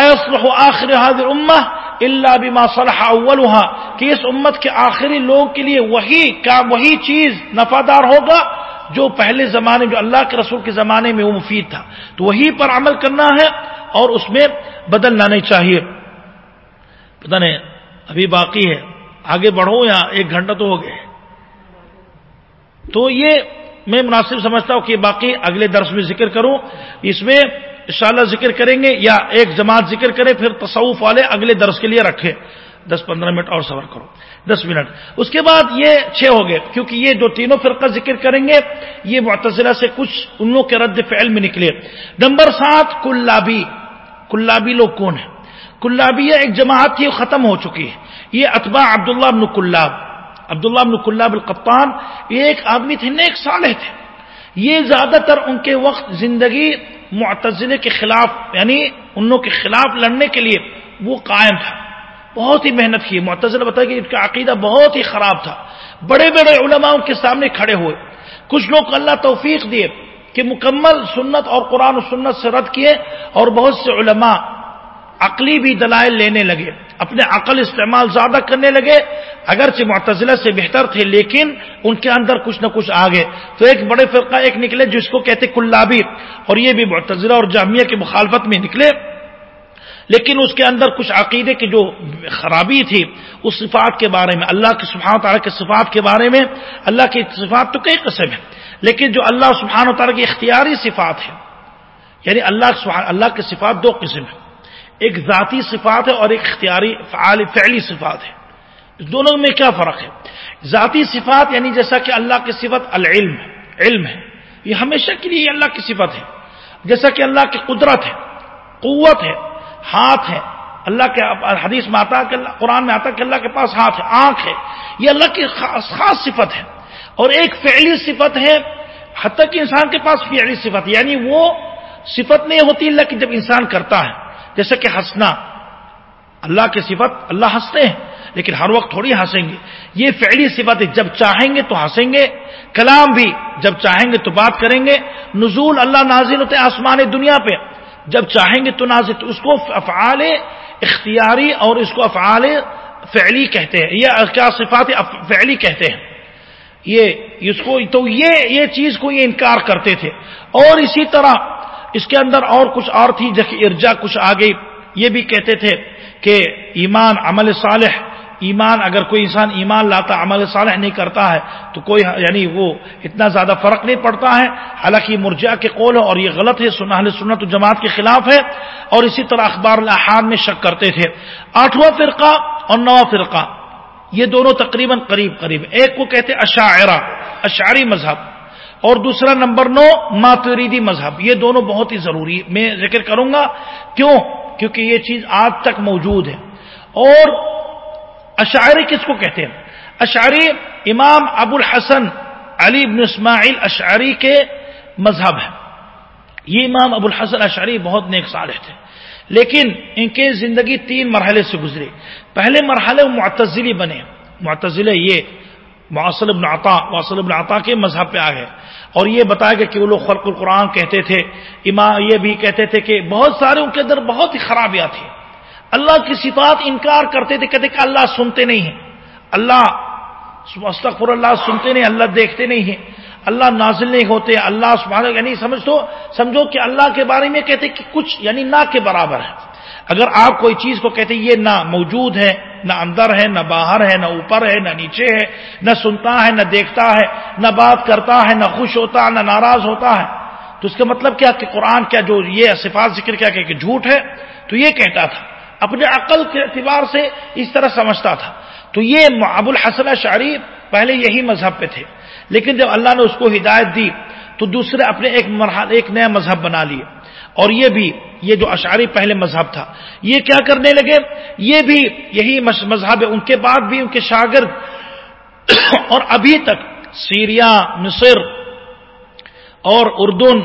آخر حاضر امہ اللہ بما صلح اولها کہ اس امت کے آخری لوگ کے لیے وہی کا وہی چیز نفادار ہوگا جو پہلے زمانے جو اللہ کے رسول کے زمانے میں وہ مفید تھا۔ تو وہی پر عمل کرنا ہے اور اس میں بدلنا نہیں چاہیے۔ پتہ نہیں، ابھی باقی ہے۔ آگے بڑھو یا ایک گھنٹہ تو ہو گئے۔ تو یہ میں مناسب سمجھتا ہوں کہ باقی اگلے درس میں ذکر کروں۔ اس میں انشاءاللہ ذکر کریں گے یا ایک جماعت ذکر کرے، پھر تصوف والے اگلے درس کے لیے رکھے دس پندرہ منٹ اور سفر کرو۔ دس منٹ۔ اس کے بعد یہ چھ ہو گئے، کیونکہ یہ جو تینوں فرقہ ذکر کریں گے، یہ معتزلہ سے کچھ ان لوگوں کے رد فعل میں نکلے۔ نمبر سات، کلابی۔ کلابی لوگ کون ہیں؟ کلابی ایک جماعت تھی ختم ہو چکی ہے۔ یہ اتبا عبداللہ ابن کلاب۔ عبداللہ ابن کلاب القطان یہ ایک آدمی تھے، نیک صالح تھے۔ یہ زیادہ تر ان کے وقت زندگی معتزلے کے خلاف یعنی ان لوگوں کے خلاف لڑنے کے لیے وہ قائم تھا۔ بہت ہی محنت کی معتزل بتایا کہ ان کا عقیدہ بہت ہی خراب تھا۔ بڑے بڑے علماء ان کے سامنے کھڑے ہوئے۔ کچھ لوگ اللہ توفیق دیے کہ مکمل سنت اور قرآن و سنت سے رد کیے اور بہت سے علماء عقلی بھی دلائل لینے لگے۔ اپنے عقل استعمال زیادہ کرنے لگے۔ اگرچہ معتزلہ سے بہتر تھے، لیکن ان کے اندر کچھ نہ کچھ آگے۔ تو ایک بڑے فرقہ ایک نکلے جس کو کہتے کلابی۔ اور یہ بھی معتزلہ اور جامعہ کی مخالفت میں نکلے۔ لیکن اس کے اندر کچھ عقیدے کی جو خرابی تھی، اس صفات کے بارے میں، اللہ کے سبحانہ تعالیٰ کے صفات کے بارے میں، اللہ کی صفات تو کئی قسم ہے لیکن جو اللہ سبحانہ تعالیٰ کی اختیاری صفات ہے یعنی اللہ اللہ کی صفات دو قسم ہے ایک ذاتی صفات ہے اور ایک اختیاری، فعال فعلی صفات ہے۔ دونوں میں کیا فرق ہے؟ ذاتی صفات یعنی جیسا کہ اللہ کی صفت العلم، علم ہے۔ یہ ہمیشہ کے لیے اللہ کی صفت ہے۔ جیسا کہ اللہ کی قدرت ہے، قوت ہے۔ ہاتھ ہے۔ اللہ کے حدیث میں آتا کہ قرآن میں آتا کہ اللہ کے پاس ہاتھ ہے، آنکھ ہے۔ یہ اللہ کی خاص خاص صفت ہے۔ اور ایک فعلی صفت ہے، حتیٰ کہ انسان کے پاس فعلی صفت یعنی وہ صفت نہیں ہوتی اللہ کی جب انسان کرتا ہے۔ جیسے کہ ہنسنا۔ اللہ کی صفت اللہ ہنستے ہیں، لیکن ہر وقت تھوڑی ہنسیں گے۔ یہ فعلی صفت ہے، جب چاہیں گے تو ہنسیں گے۔ کلام بھی جب چاہیں گے تو بات کریں گے۔ نزول اللہ نازل ہوتے آسمان دنیا پہ۔ جب چاہیں گے تو نازل، اس کو افعال اختیاری اور اس کو افعال فعلی کہتے ہیں یا کیا صفات فعلی کہتے ہیں؟ یہ، اس کو، تو یہ یہ چیز کو یہ انکار کرتے تھے۔ اور اسی طرح اس کے اندر اور کچھ اور تھی جیسے ارجا کچھ آ گئی یہ بھی کہتے تھے کہ ایمان، عمل صالح ایمان، اگر کوئی انسان ایمان لاتا، عمل صالح نہیں کرتا ہے، تو کوئی یعنی وہ اتنا زیادہ فرق نہیں پڑتا ہے۔ حالانکہ مرجع کے قول ہے اور یہ غلط ہے سنہل سنت جماعت کے خلاف ہے۔ اور اسی طرح اخبار الحان میں شک کرتے تھے۔ آٹھواں فرقہ اور نواں فرقہ۔ یہ دونوں تقریباً قریب قریب۔ ایک کو کہتے اشاعرہ، اشعری مذہب۔ اور دوسرا نمبر نو، ماتریدی مذہب۔ یہ دونوں بہت ہی ضروری میں ذکر کروں گا۔ کیوں؟ کیونکہ یہ چیز آج تک موجود ہے۔ اور اشعری کس کو کہتے ہیں؟ اشعری امام ابو الحسن علی بن اسماعیل اشعری کے مذہب ہے یہ امام ابو الحسن اشعری بہت نیک صالح تھے۔ لیکن ان کے زندگی تین مرحلے سے گزری۔ پہلے مرحلے وہ معتزلی بنے۔ معتزلے یہ معصل ابن عطا معصل ابن عطا کے مذہب پہ آ گئے۔ اور یہ بتایا گیا کہ وہ لوگ خلق القرآن کہتے تھے۔ امام یہ بھی کہتے تھے کہ بہت سارے ان کے اندر بہت ہی خرابیاں تھیں۔ اللہ کی صفات انکار کرتے تھے، کہتے کہ اللہ سنتے نہیں ہیں۔ اللہ، استغفر اللہ، سنتے نہیں، اللہ دیکھتے نہیں ہیں۔ اللہ نازل نہیں ہوتے، اللہ سبحانہ یعنی سمجھ تو، سمجھو کہ اللہ کے بارے میں کہتے کہ کچھ یعنی نہ کے برابر ہے۔ اگر آپ کوئی چیز کو کہتے یہ نہ موجود ہے، نہ اندر ہے، نہ باہر ہے، نہ اوپر ہے، نہ نیچے ہے، نہ سنتا ہے، نہ دیکھتا ہے، نہ بات کرتا ہے، نہ خوش ہوتا ہے نہ ناراض ہوتا ہے۔ تو اس کا مطلب کیا کہ قرآن کیا جو یہ صفات ذکر کیا کہ جھوٹ ہے، تو یہ کہتا تھا۔ اپنے عقل کے اعتبار سے اس طرح سمجھتا تھا۔ تو یہ ابو الحسن شاریف پہلے یہی مذہب پہ تھے۔ لیکن جب اللہ نے اس کو ہدایت دی، تو دوسرے اپنے ایک مرحل ایک نیا مذہب بنا لیے۔ اور یہ بھی، یہ جو اشعری پہلے مذہب تھا، یہ کیا کرنے لگے؟ یہ بھی یہی مذہب ہے۔ ان کے بعد بھی ان کے شاگرد اور ابھی تک سیریا، مصر اور اردن،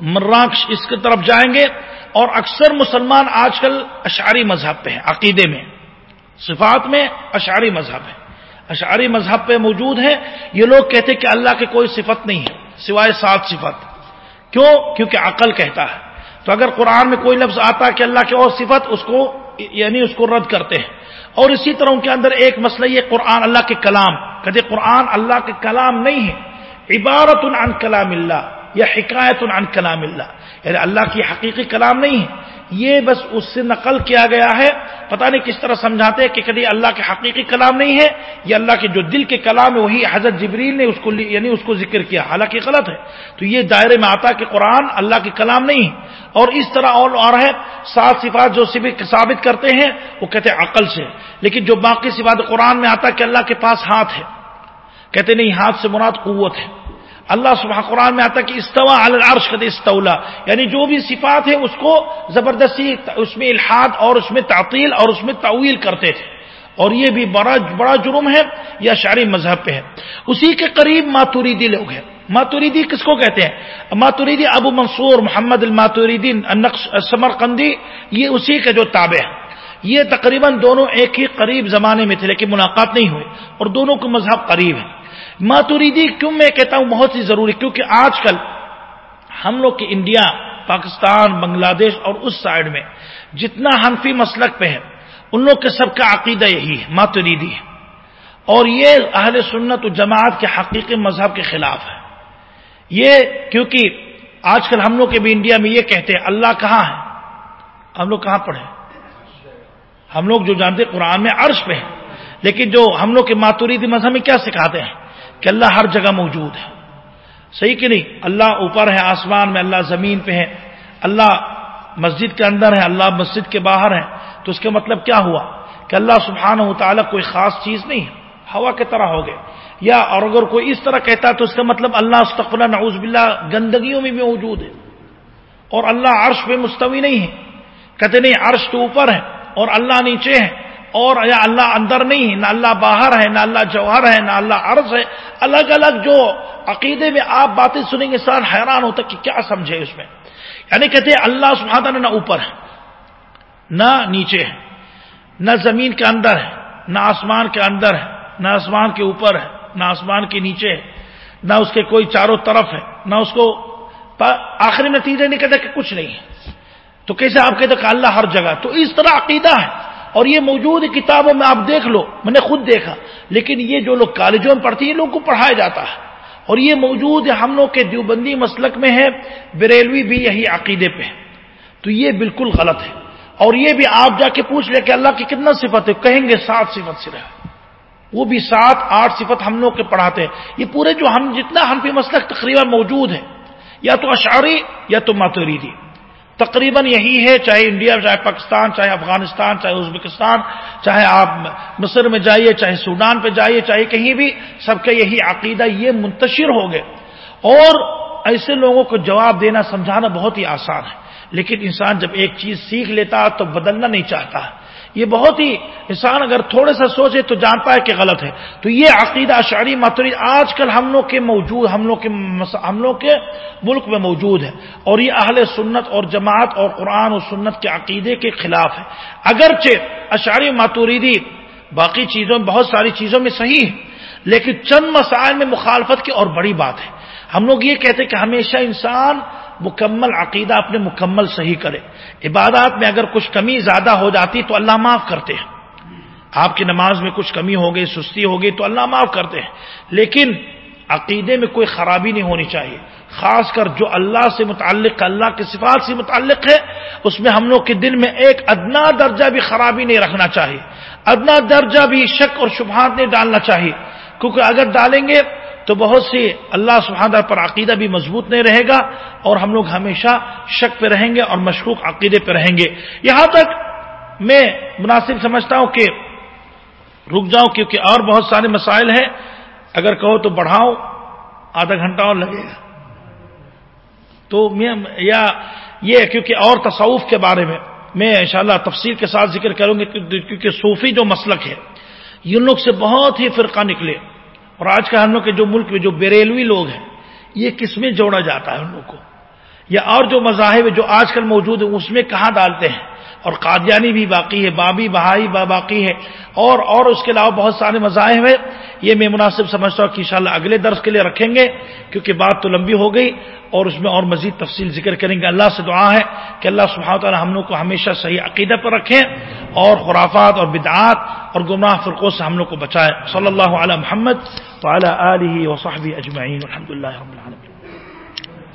مراکش اس کی طرف جائیں گے۔ اور اکثر مسلمان آج کل اشعری مذہب پہ ہیں، عقیدے میں۔ صفات میں اشعری مذہب ہے اشعری مذہب پہ موجود ہیں۔ یہ لوگ کہتے کہ اللہ کے کوئی صفت نہیں ہے، سوائے سات صفت۔ کیوں؟ کیونکہ عقل کہتا ہے۔ تو اگر قرآن میں کوئی لفظ آتا ہے کہ اللہ کی اور صفت، اس کو یعنی اس کو رد کرتے ہیں۔ اور اسی طرح ان کے اندر ایک مسئلہ یہ قرآن اللہ کے کلام۔ کہتے قرآن اللہ کے کلام نہیں ہے۔ عبارت عن کلام اللہ یا حکایت عن کلام اللہ۔ یعنی اللہ کی حقیقی کلام نہیں ہے۔ یہ بس اس سے نقل کیا گیا ہے۔ پتہ نہیں کس طرح سمجھاتے کہ کبھی اللہ کے حقیقی کلام نہیں ہے یہ اللہ کے جو دل کے کلام ہے وہی حضرت جبریل نے اس کو یعنی اس کو ذکر کیا۔ حالانکہ غلط ہے۔ تو یہ دائرے میں آتا کہ قرآن اللہ کے کلام نہیں ہے۔ اور اس طرح اور اور ہے سات صفات جو ثابت کرتے ہیں، وہ کہتے ہیں عقل سے۔ لیکن جو باقی صفات قرآن میں آتا کہ اللہ کے پاس ہاتھ ہے۔ کہتے نہیں، ہاتھ سے مراد قوت ہے۔ اللہ سبحانہ قرآن میں آتا کہ استوا العرش کہتے استولا یعنی جو بھی صفات ہے اس کو زبردستی اس میں الحاد اور اس میں تعطیل اور اس میں تعویل کرتے تھے۔ اور یہ بھی بڑا بڑا جرم ہے یا شاعری مذہب پہ ہے۔ اسی کے قریب ماتوریدی لوگ ہیں۔ ماتوریدی کس کو کہتے ہیں؟ ماتوریدی ابو منصور، محمد الماتوریدی سمر قندی یہ اسی کے جو تابع ہیں۔ یہ تقریباً دونوں ایک ہی قریب زمانے میں تھے، لیکن ملاقات نہیں ہوئے اور دونوں کو مذہب قریب ہے ماتوریدی کیوں میں کہتا ہوں بہت ہی ضروری، کیونکہ آج کل ہم لوگ کے انڈیا، پاکستان، بنگلہ دیش اور اس سائڈ میں جتنا حنفی مسلک پہ ہے ان لوگ کے سب کا عقیدہ یہی ہے، ماتوریدی ہے۔ اور یہ اہل سنت و جماعت کے حقیقی مذہب کے خلاف ہے۔ یہ کیونکہ آج کل ہم لوگ کے بھی انڈیا میں یہ کہتے ہیں، اللہ کہاں ہے؟ ہم لوگ کہاں پڑھے ہم لوگ جو جانتے قرآن میں عرش پہ ہیں۔ لیکن جو ہم لوگ کے ماتوریدی مذہب میں کیا سکھاتے ہیں؟ کہ اللہ ہر جگہ موجود ہے۔ صحیح کہ نہیں؟ اللہ اوپر ہے، آسمان میں اللہ زمین پہ ہے۔ اللہ مسجد کے اندر ہے، اللہ مسجد کے باہر ہے۔ تو اس کا مطلب کیا ہوا؟ کہ اللہ سبحانہ و تعالیٰ کوئی خاص چیز نہیں ہے۔ ہوا کی طرح ہو گئے۔ یا اور اگر کوئی اس طرح کہتا ہے تو اس کا مطلب اللہ استقبل نعوذ باللہ، گندگیوں میں بھی موجود ہے۔ اور اللہ عرش پہ مستوی نہیں ہے۔ کہتے نہیں، عرش تو اوپر ہے اور اللہ نیچے ہے۔ اور یا اللہ اندر نہیں ہے نہ اللہ باہر ہے، نہ اللہ جوہر ہے، نہ اللہ عرض ہے۔ الگ الگ جو عقیدے میں آپ باتیں سنیں گے سر حیران ہوتا کہ کیا سمجھے اس میں۔ یعنی کہتے ہیں اللہ سبحانہ نہ اوپر ہے، نہ نیچے ہے، نہ زمین کے اندر ہے، نہ آسمان کے اندر ہے، نہ آسمان کے اوپر ہے، نہ آسمان کے نیچے ہے، نہ اس کے کوئی چاروں طرف ہے، نہ اس کو آخری نتیجے نہیں کہتے کہ کچھ نہیں ہے۔ تو کیسے آپ کہتے کہ اللہ ہر جگہ تو اس طرح عقیدہ ہے۔ اور یہ موجود کتابوں میں آپ دیکھ لو، میں نے خود دیکھا۔ لیکن یہ جو لوگ کالجوں میں پڑھتی ہیں لوگوں کو پڑھایا جاتا ہے۔ اور یہ موجود ہم لوگ کے دیوبندی مسلک میں ہے بریلوی بھی یہی عقیدے پہ تو یہ بالکل غلط ہے۔ اور یہ بھی آپ جا کے پوچھ لیں کہ اللہ کی کتنا صفت ہے، کہیں گے سات صفت صرف وہ بھی سات، آٹھ صفت ہم لوگ کے پڑھاتے ہیں۔ یہ پورے جو ہم، جتنا ہم بھی مسلک تقریباً موجود ہے یا تو اشعری یا تو ماتوریدی تقریباً یہی ہے، چاہے انڈیا، چاہے پاکستان، چاہے افغانستان، چاہے ازبکستان، چاہے آپ مصر میں جائیے، چاہے سوڈان پہ جائیے، چاہے کہیں بھی، سب کا یہی عقیدہ یہ منتشر ہو گئے۔ اور ایسے لوگوں کو جواب دینا، سمجھانا بہت ہی آسان ہے۔ لیکن انسان جب ایک چیز سیکھ لیتا تو بدلنا نہیں چاہتا۔ یہ بہت ہی انسان اگر تھوڑے سا سوچے تو جانتا ہے کہ غلط ہے۔ تو یہ عقیدہ شعری ماتوری آج کل ہم لوگ کے موجود، ہم لوگ کے ہم لوگ کے ملک میں موجود ہے۔ اور یہ اہل سنت اور جماعت اور قرآن اور سنت کے عقیدے کے خلاف ہے۔ اگرچہ اشعری ماتوریدی باقی چیزوں میں بہت ساری چیزوں میں صحیح ہے، لیکن چند مسائل میں مخالفت کی اور بڑی بات ہے۔ ہم لوگ یہ کہتے کہ ہمیشہ انسان مکمل عقیدہ اپنے مکمل صحیح کرے۔ عبادات میں اگر کچھ کمی زیادہ ہو جاتی تو اللہ معاف کرتے ہیں۔ آپ کی نماز میں کچھ کمی ہو گئی، سستی ہو گئی تو اللہ معاف کرتے ہیں۔ لیکن عقیدے میں کوئی خرابی نہیں ہونی چاہیے۔ خاص کر جو اللہ سے متعلق، اللہ کے صفات سے متعلق ہے، اس میں ہم لوگ کے دل میں ایک ادنا درجہ بھی خرابی نہیں رکھنا چاہیے۔ ادنا درجہ بھی شک اور شبہات نہیں ڈالنا چاہیے۔ کیونکہ اگر ڈالیں گے تو بہت سی اللہ سبحانہ پر عقیدہ بھی مضبوط نہیں رہے گا اور ہم لوگ ہمیشہ شک پہ رہیں گے اور مشکوک عقیدے پہ رہیں گے۔ یہاں تک میں مناسب سمجھتا ہوں کہ رک جاؤں کیونکہ اور بہت سارے مسائل ہیں۔ اگر کہو تو بڑھاؤ آدھا گھنٹہ اور لگے گا۔ تو میں یا یہ کیونکہ اور تصوف کے بارے میں میں انشاءاللہ تفصیل کے ساتھ ذکر کروں گی کیونکہ صوفی جو مسلک ہے، یہ لوگ سے بہت ہی فرقہ نکلے۔ اور آج کا ہم لوگ کے جو ملک میں جو بیریلوی لوگ ہیں، یہ کس میں جوڑا جاتا ہے ان لوگ کو؟ یا اور جو مذاہب جو آج کل موجود ہیں، اس میں کہاں ڈالتے ہیں؟ اور قادیانی بھی باقی ہے، بابی، بہائی با باقی ہے۔ اور اور اس کے علاوہ بہت سارے مذاہب ہیں۔ یہ میں مناسب سمجھتا ہوں کہ انشاءاللہ اگلے درس کے لیے رکھیں گے، کیونکہ بات تو لمبی ہو گئی اور اس میں اور مزید تفصیل ذکر کریں گے۔ اللہ سے دعا ہے کہ اللہ سبحانہ تعالیٰ ہم لوگ کو ہمیشہ صحیح عقیدہ پر رکھیں اور خرافات اور بدعات اور گمراہ فرقوں سے ہم لوگ کو بچائے صلی اللہ علیہ محمد وعلى آله وصحبه أجمعين والحمد لله رب العالمين